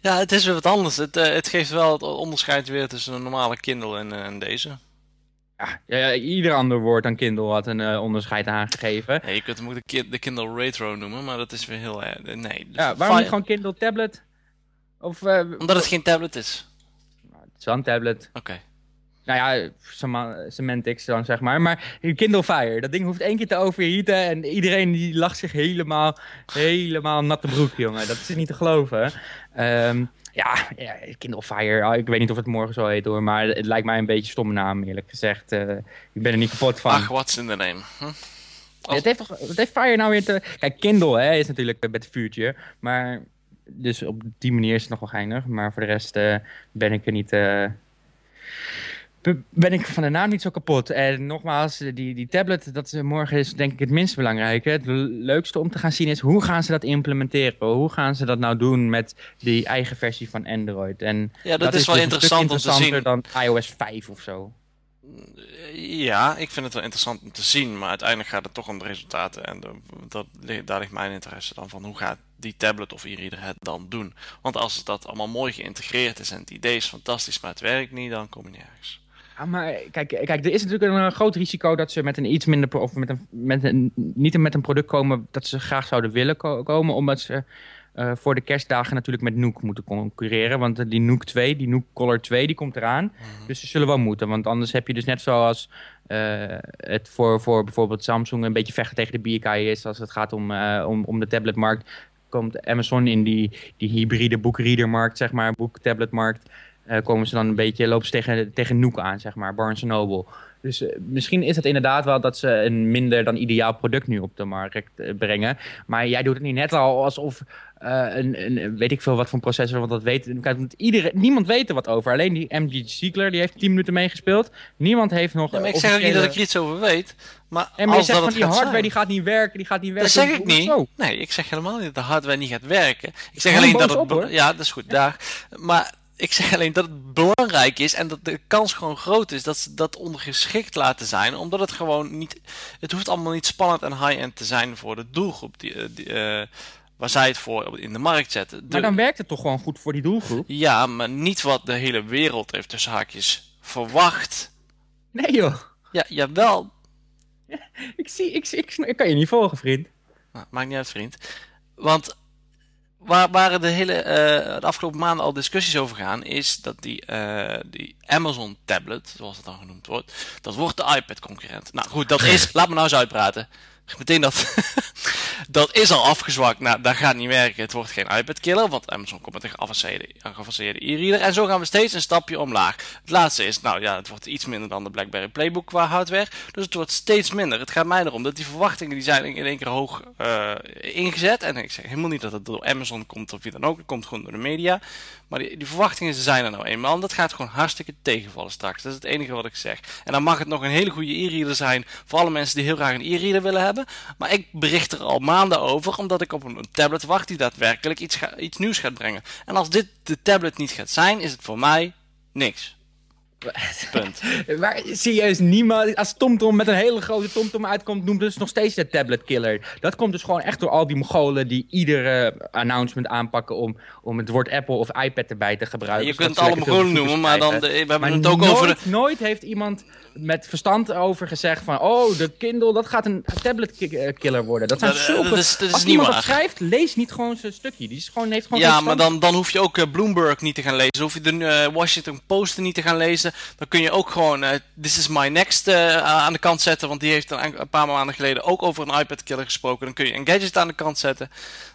Ja, het is weer wat anders. Het, eh, het geeft wel het onderscheid weer tussen een normale Kindle en, eh, en deze. Ja, ja, ieder ander woord dan Kindle had een eh, onderscheid aangegeven. Ja, je kunt hem ook de, ki- de Kindle Retro noemen, maar dat is weer heel erg. Nee. Ja, waarom niet gewoon Kindle Tablet? Of, Omdat het geen tablet is. Het is wel een tablet. Oké. Nou ja, sema- semantics dan zeg maar. Maar Kindle Fire, dat ding hoeft één keer te overheaten en iedereen die lacht zich helemaal, helemaal natte broek, jongen. Dat is niet te geloven. Ehm, ja, ja, Kindle Fire, ah, ik weet niet of het morgen zo heet hoor, maar het lijkt mij een beetje een stomme naam eerlijk gezegd. Eh, ik ben er niet kapot van. Ach, what's in the name? Hm? Ja, Het heeft, toch- wat heeft Fire nou weer te... Kijk, Kindle hè, is natuurlijk met het vuurtje. Maar dus op die manier is het nog wel geinig. Maar voor de rest eh, ben ik er niet... eh, ben ik van de naam niet zo kapot. En nogmaals, die, die tablet, dat is, morgen is denk ik het minst belangrijke. Het leukste om te gaan zien is hoe gaan ze dat implementeren? Hoe gaan ze dat nou doen met die eigen versie van Android? En Ja, dat, is wel dus interessant om te zien. interessanter dan iOS 5 of zo. Ja, ik vind het wel interessant om te zien, maar uiteindelijk gaat het toch om de resultaten. En de- dat, daar ligt mijn interesse dan van hoe gaat die tablet of e-reader het dan doen. Want als dat allemaal mooi geïntegreerd is en het idee is fantastisch, maar het werkt niet, dan kom je nergens. Ja, maar kijk, kijk, er is natuurlijk een, eh, groot risico dat ze met een iets minder, of met een, met een, niet met een product komen dat ze graag zouden willen ko- komen, omdat ze eh, voor de kerstdagen natuurlijk met Nook moeten concurreren. Want eh, die Nook 2, die Nook Color 2, die komt eraan. Dus ze zullen wel moeten, want anders heb je dus net zoals het voor, voor bijvoorbeeld Samsung een beetje vechten tegen de bierkaai is als het gaat om, om, om de tabletmarkt. Komt Amazon in die, die hybride boekreadermarkt, zeg maar, boektabletmarkt komen ze dan een beetje, lopen ze tegen, tegen Nook aan, zeg maar, Barnes Noble. Dus eh, misschien is het inderdaad wel dat ze een minder dan ideaal product nu op de markt eh, brengen. Maar jij doet het niet net al alsof eh, een, een, weet ik veel wat voor een processor, want dat weet iedereen, niemand weet er wat over. Alleen die MG Ziegler, die heeft 10 minuten meegespeeld. Niemand heeft nog... Ja, maar ik eh, zeg ook niet dat ik er iets over weet, maar En maar je als zegt dat van die hardware zijn- die gaat niet werken, die gaat niet werken. Dat zeg ik niet. Nee, ik zeg helemaal niet dat de hardware niet gaat werken. Ik zeg alleen dat het... op. Ja, dat is goed, daar. Maar ik zeg alleen dat het belangrijk is en dat de kans gewoon groot is dat ze dat ondergeschikt laten zijn. Omdat het gewoon niet... Het hoeft allemaal niet spannend en high-end te zijn voor de doelgroep die, eh, die, eh, waar zij het voor in de markt zetten. De- Maar dan werkt het toch gewoon goed voor die doelgroep? Ja, maar niet wat de hele wereld heeft tussen haakjes verwacht. Nee joh, Ja, jawel. <laughs> ik, zie, ik, zie, ik, ik kan je niet volgen vriend. Nou, maakt niet uit, vriend. Want waar waren de hele eh, de afgelopen maanden al discussies over gaan, is dat die, eh, die Amazon tablet, zoals het dan genoemd wordt, dat wordt de iPad concurrent. Nou goed, dat is, <laughs> laat me nou eens uitpraten. Meteen dat, dat is al afgezwakt. Nou, dat gaat niet werken. Het wordt geen iPad killer, want Amazon komt met een geavanceerde, geavanceerde e-reader. En zo gaan we steeds een stapje omlaag. Het laatste is, nou ja, het wordt iets minder dan de BlackBerry Playbook qua hardware. Dus het wordt steeds minder. Het gaat mij erom dat die verwachtingen die zijn in één keer hoog eh, ingezet. En ik zeg helemaal niet dat het door Amazon komt of wie dan ook. Het komt gewoon door de media. Maar die, verwachtingen zijn er nou eenmaal. En dat gaat gewoon hartstikke tegenvallen straks. Dat is het enige wat ik zeg. En dan mag het nog een hele goede e-reader zijn voor alle mensen die heel graag een e-reader willen hebben. Maar ik bericht er al maanden over, omdat ik op een, tablet wacht die daadwerkelijk iets, iets nieuws gaat brengen. En als dit de tablet niet gaat zijn, is het voor mij niks. <laughs> Punt. Maar serieus, niemand, als TomTom met een hele grote TomTom uitkomt, noemt dus nog steeds de tablet killer. Dat komt dus gewoon echt door al die mogolen die iedere announcement aanpakken om, om het woord Apple of iPad erbij te gebruiken. Je kunt ze alle lekker veel mogolen noemen, maar dan de, we hebben Maar het ook nooit, over nooit heeft iemand met verstand over gezegd van, oh, de Kindle, dat gaat een tablet eh, killer worden. Dat zijn Dat- zulke... dat is- dat is als iemand schrijft, lees niet gewoon zijn stukje. Die is gewoon, heeft gewoon Ja, maar dan, dan hoef je ook eh, Bloomberg niet te gaan lezen. Hoef je de eh, Washington Post niet te gaan lezen. Dan kun je ook gewoon eh, This is my next eh, aan de kant zetten. Want die heeft een, een paar maanden geleden ook over een iPad killer gesproken. Dan kun je een gadget aan de kant zetten.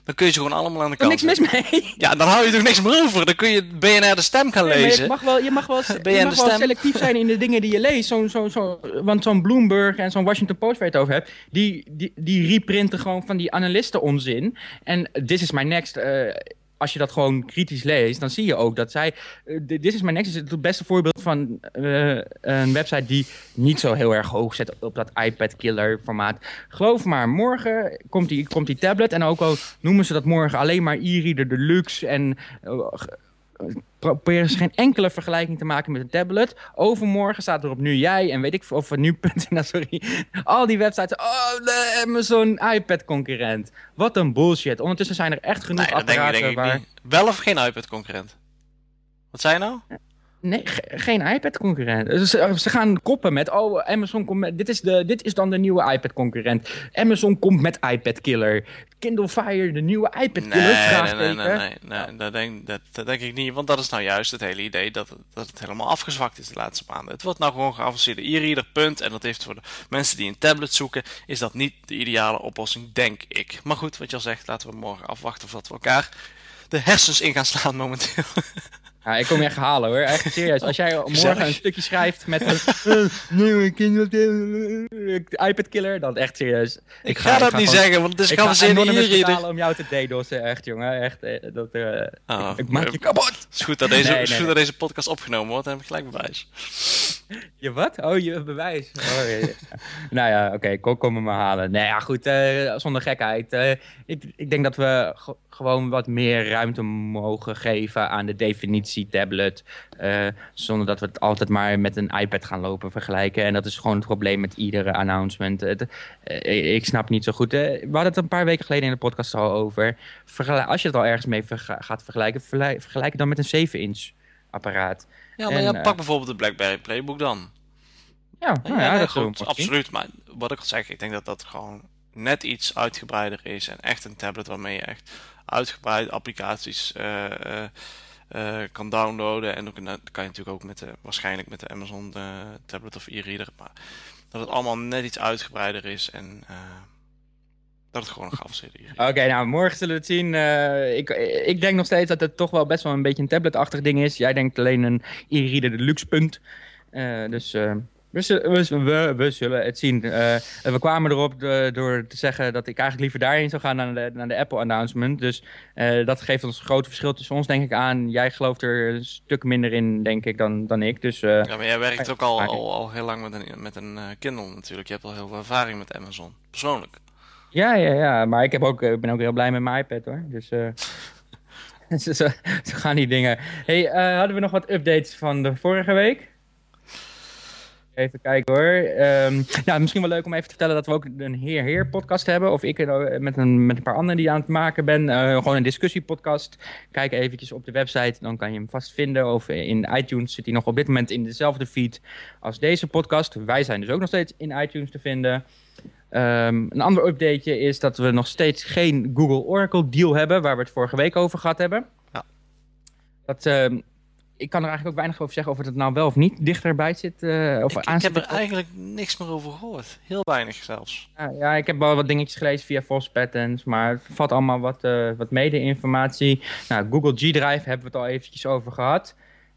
Dan kun je ze gewoon allemaal aan de Er kant is niks mis mee. <laughs> Ja, dan hou je toch niks meer over. Dan kun je BNR de stem gaan Nee, lezen. je mag wel, je mag wel, <laughs> je mag de wel stem? selectief zijn in de dingen die je leest. Zo, zo, zo, want zo'n Bloomberg en zo'n Washington Post waar je het over hebt, die, die, die reprinten gewoon van die analisten onzin. En This is my next. eh, als je dat gewoon kritisch leest, dan zie je ook dat zij... eh, This is next is het beste voorbeeld van eh, een website die niet zo heel erg hoog zet op dat iPad-killer formaat. Geloof maar, morgen komt die, komt die tablet en ook al noemen ze dat morgen alleen maar e-reader deluxe en... proberen ze geen enkele vergelijking te maken met een tablet. Overmorgen staat er op nu jij en weet ik of nu.nl, <laughs> sorry. Al die websites, oh, de Amazon iPad concurrent. Wat een bullshit. Ondertussen zijn er echt genoeg Nee, dat denk ik, apparaten denk ik waar... niet. Wel of geen iPad concurrent? Wat zei je nou? Nee, ge- geen iPad-concurrent. Dus, eh, ze gaan koppen met, oh, Amazon komt met, dit is, de, dit is dan de nieuwe iPad-concurrent. Amazon komt met iPad-killer. Kindle Fire, de nieuwe Nee, iPad-killer, nee, nee, vraagteken. nee, nee, nee, dat, denk, dat, dat denk ik niet. Want dat is nou juist het hele idee dat, het- dat het helemaal afgezwakt is de laatste maanden. Het wordt nou gewoon geavanceerde e-reader, punt. En dat heeft voor de mensen die een tablet zoeken, is dat niet de ideale oplossing, denk ik. Maar goed, wat je al zegt, laten we morgen afwachten of dat we elkaar de hersens in gaan slaan momenteel. <laughs> Ja, ik kom je echt halen hoor. Echt serieus. Als jij morgen een stukje schrijft met een <laughs> eh, nieuwe Kindle eh, iPad-killer, dan echt serieus. Ik ga dat niet gewoon- zeggen, want het is Ik e-reader. betalen om jou te DDoS'en, echt jongen. Echt, eh, dat, eh, Ah, ik maak je kapot. Het is goed dat deze, Nee, nee, goed dat deze podcast opgenomen wordt, dan heb ik gelijk bewijs. <laughs> Je wat? Oh, je bewijs. Oh, ja, <laughs> nou ja, oké, kom, kom me maar halen. Nee, ja, goed, zonder gekheid. Ik, ik denk dat we ge- gewoon wat meer ruimte mogen geven aan de definitie tablet. eh, zonder dat we het altijd maar met een iPad gaan lopen vergelijken. En dat is gewoon het probleem met iedere announcement. Het, eh, ik snap niet zo goed. eh, we hadden het een paar weken geleden in de podcast al over. Vergel- als je het al ergens mee verga- gaat vergelijken, vergelijk, vergelijk het dan met een 7-inch apparaat. Ja, maar En, ja, eh, pak bijvoorbeeld de BlackBerry Playbook dan. Ja, nou ja, dat goed, absoluut. Maar wat ik al zeg, ik denk dat dat gewoon net iets uitgebreider is. En echt een tablet waarmee je echt uitgebreid applicaties eh, eh, eh, kan downloaden. En dat kan je natuurlijk ook met de, waarschijnlijk met de Amazon eh, tablet of e-reader. Maar dat het allemaal net iets uitgebreider is. En eh, dat het gewoon een geavanceerde e-reader Oké, nou, morgen zullen we het zien. Ik, ik denk nog steeds dat het toch wel best wel een beetje een tabletachtig ding is. Jij denkt alleen een e-reader de luxe punt. Dus we, zullen- we, we, we zullen het zien. Eh, we kwamen erop de- door te zeggen dat ik eigenlijk liever daarheen zou gaan naar de, naar de Apple announcement. Dus eh, dat geeft ons een groot verschil tussen ons, denk ik, aan. Jij gelooft er een stuk minder in, denk ik, dan, dan ik. Dus eh, Ja, maar jij werkt ook al, al, al heel lang met een, met een Kindle natuurlijk. Je hebt al heel veel ervaring met Amazon. Persoonlijk. ja, ja, ja. Maar ik heb ook, ik ben ook heel blij met mijn iPad, hoor. Dus... <laughs> zo gaan die dingen. Hey, hadden we nog wat updates van de vorige week? Even kijken hoor. Ehm, nou, misschien wel leuk om even te vertellen dat we ook een Heer Heer podcast hebben. Of ik er, met, een, met een paar anderen die aan het maken ben. Eh, gewoon een discussiepodcast. Kijk eventjes op de website, dan kan je hem vast vinden. Of in iTunes zit hij nog op dit moment in dezelfde feed als deze podcast. Wij zijn dus ook nog steeds in iTunes te vinden. Ehm, een ander updateje is dat we nog steeds geen Google Oracle deal hebben, waar we het vorige week over gehad hebben. Ja. Dat, ehm, ik kan er eigenlijk ook weinig over zeggen of het nou wel of niet dichterbij zit. eh of Ik, ik heb er eigenlijk niks meer over gehoord. Heel weinig zelfs. Ja, ja, ik heb wel wat dingetjes gelezen via False Patents, maar het valt allemaal wat, eh, wat mede-informatie. Nou, Google G-Drive hebben we het al eventjes over gehad.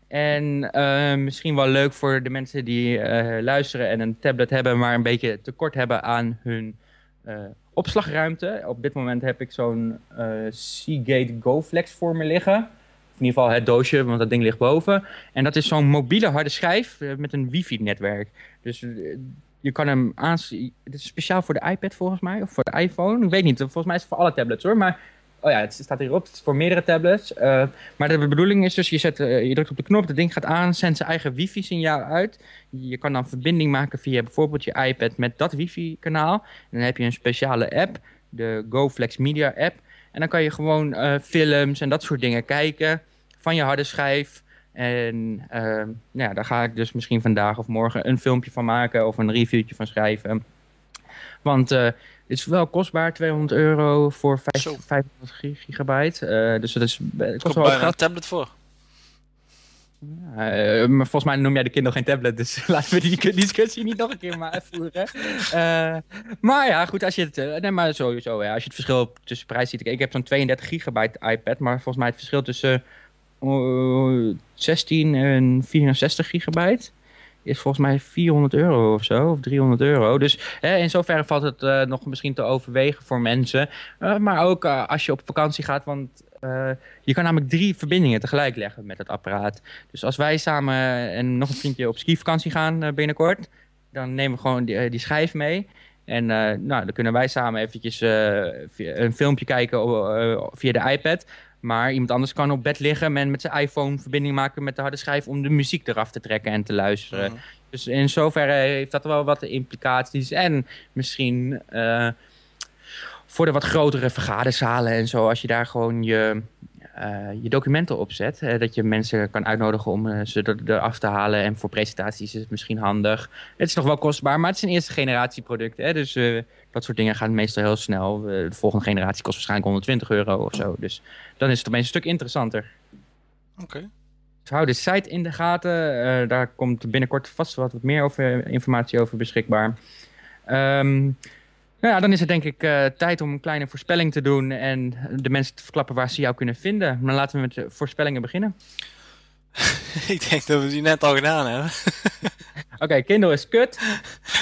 En eh, misschien wel leuk voor de mensen die luisteren en een tablet hebben, maar een beetje tekort hebben aan hun opslagruimte. Op dit moment heb ik zo'n Seagate GoFlex voor me liggen. In ieder geval het doosje, want dat ding ligt boven. En dat is zo'n mobiele harde schijf eh, met een wifi-netwerk. Dus eh, je kan hem aansluiten. Het is speciaal voor de iPad volgens mij, of voor de iPhone. Ik weet niet, volgens mij is het voor alle tablets hoor. Maar, oh ja, het staat hierop, het is voor meerdere tablets. Eh, maar de bedoeling is dus, je, zet, drukt op de knop, het ding gaat aan, zendt zijn eigen wifi-signaal uit. Je kan dan verbinding maken via bijvoorbeeld je iPad met dat wifi-kanaal. Dan heb je een speciale app, de GoFlex Media app. En dan kan je gewoon films en dat soort dingen kijken van je harde schijf. En eh, nou ja, daar ga ik dus misschien vandaag of morgen een filmpje van maken of een reviewtje van schrijven. Want eh, het is wel kostbaar, 200 euro voor vijf- Zo. 500 gi- gigabyte. Eh, dus dat is, het kost komt wel bijna een tablet voor. Eh, maar volgens mij noem jij de Kindle geen tablet, dus <laughs> laten we die <laughs> discussie niet nog een keer maar voeren. Eh, maar ja, goed, als je het, eh, nee, maar sowieso, ja, als je het verschil tussen prijs ziet. Ik heb zo'n 32 gigabyte iPad, maar volgens mij het verschil tussen eh, 16 en 64 gigabyte is volgens mij 400 euro of zo, of 300 euro. Dus in zoverre valt het eh, nog misschien te overwegen voor mensen. Eh, maar ook eh, als je op vakantie gaat, want eh, je kan namelijk drie verbindingen tegelijk leggen met het apparaat. Dus als wij samen en nog een vriendje op skivakantie gaan eh, binnenkort, dan nemen we gewoon die, eh, die schijf mee. En eh, nou, dan kunnen wij samen eventjes eh, een filmpje kijken eh, via de iPad. Maar iemand anders kan op bed liggen en met zijn iPhone verbinding maken met de harde schijf om de muziek eraf te trekken en te luisteren. Dus in zoverre heeft dat wel wat implicaties. En misschien eh, voor de wat grotere vergaderzalen en zo, als je daar gewoon je, je documenten opzet. eh, dat je mensen kan uitnodigen om eh, ze er, eraf te halen. En voor presentaties is het misschien handig. Het is nog wel kostbaar, maar het is een eerste generatie product. Hè? Dus eh, dat soort dingen gaan meestal heel snel. Eh, de volgende generatie kost waarschijnlijk 120 euro of zo. Dus dan is het opeens een stuk interessanter. Oké. Dus hou de site in de gaten. Eh, daar komt binnenkort vast wat, wat meer over, informatie over beschikbaar. Ehm, nou ja, dan is het denk ik eh, tijd om een kleine voorspelling te doen en de mensen te verklappen waar ze jou kunnen vinden. Maar laten we met de voorspellingen beginnen. <laughs> ik denk dat we die net al gedaan hebben. <laughs> Oké, Kindle is kut.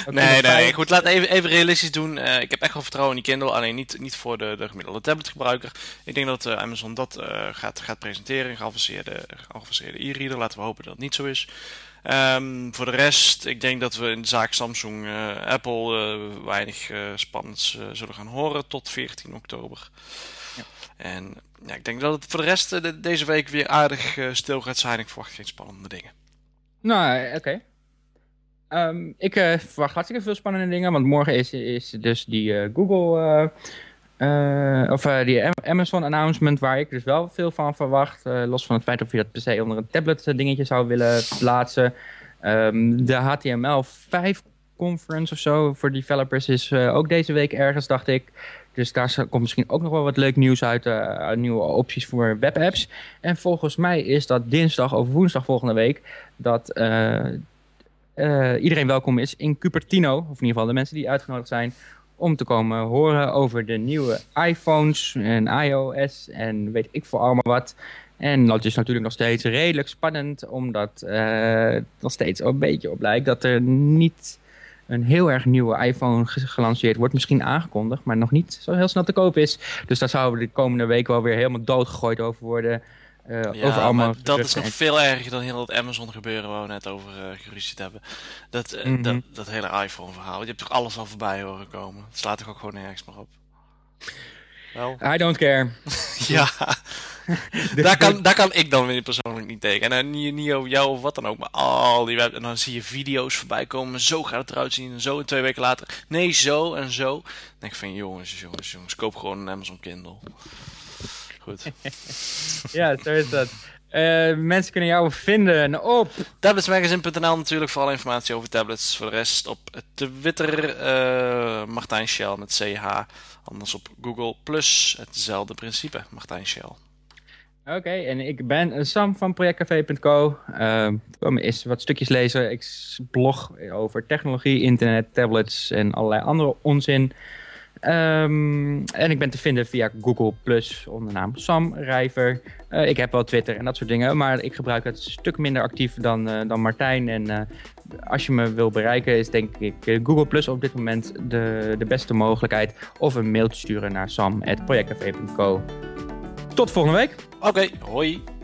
Nee, nee, goed, laat even, even realistisch doen. Eh, ik heb echt wel vertrouwen in die Kindle, alleen niet, niet voor de, de gemiddelde tabletgebruiker. Ik denk dat eh, Amazon dat gaat, gaat presenteren, een geavanceerde, geavanceerde e-reader. Laten we hopen dat het niet zo is. Ehm, voor de rest, ik denk dat we in de zaak Samsung, eh, Apple eh, weinig eh, spannends zullen gaan horen tot 14 oktober. En ja, ik denk dat het voor de rest de- deze week weer aardig stil gaat zijn. Ik verwacht geen spannende dingen. Nou, oké. Ehm, ik verwacht hartstikke veel spannende dingen, want morgen is, is dus die Google, eh, of eh, die Am- Amazon announcement waar ik dus wel veel van verwacht. eh, los van het feit of je dat per se onder een tablet eh, dingetje zou willen plaatsen. Ehm, de HTML5 conference of zo voor developers is ook deze week ergens, dacht ik. Dus daar komt misschien ook nog wel wat leuk nieuws uit, nieuwe opties voor webapps. En volgens mij is dat dinsdag of woensdag volgende week dat iedereen welkom is in Cupertino, of in ieder geval de mensen die uitgenodigd zijn, om te komen horen over de nieuwe iPhones en iOS en weet ik veel allemaal wat. En dat is natuurlijk nog steeds redelijk spannend, omdat eh nog steeds een beetje op lijkt dat er niet een heel erg nieuwe iPhone ge- gelanceerd wordt. Misschien aangekondigd, maar nog niet zo heel snel te koop is. Dus daar zouden we de komende week wel weer helemaal doodgegooid over worden. Eh, Ja, over allemaal maar dat is nog veel erger dan heel dat Amazon gebeuren waar we net over uh, geruzied hebben. Dat, eh, Mhm. dat, dat hele iPhone verhaal. Je hebt toch alles al voorbij horen komen. Het slaat toch ook gewoon nergens meer op. Wel? I don't care. <laughs> Ja. <laughs> daar, kan, daar kan ik dan weer persoonlijk niet tegen. En dan niet, niet over jou of wat dan ook, maar al die web... En dan zie je video's voorbij komen. Zo gaat het eruit zien. En zo en twee weken later. Nee, zo en zo. Dan denk ik van jongens, jongens, jongens. Koop gewoon een Amazon Kindle. Goed. <laughs> Ja, zo is dat. Eh, mensen kunnen jou vinden op... Tabletsmagazine.nl natuurlijk voor alle informatie over tablets. Voor de rest op Twitter eh Martijn Shell met CH. Anders op Google Plus hetzelfde principe, Martijn Shell. Oké, en ik ben Sam van projectcafé.co. Uh, kom eens wat stukjes lezen. Ik blog over technologie, internet, tablets en allerlei andere onzin. Ehm, en ik ben te vinden via Google Plus onder de naam Sam Rijver. Eh, ik heb wel Twitter en dat soort dingen, maar ik gebruik het een stuk minder actief dan, eh, dan Martijn. En eh, als je me wil bereiken is denk ik Google Plus op dit moment de, de beste mogelijkheid. Of een mailtje sturen naar sam.projectcafé.co. Tot volgende week! Oké, hoi.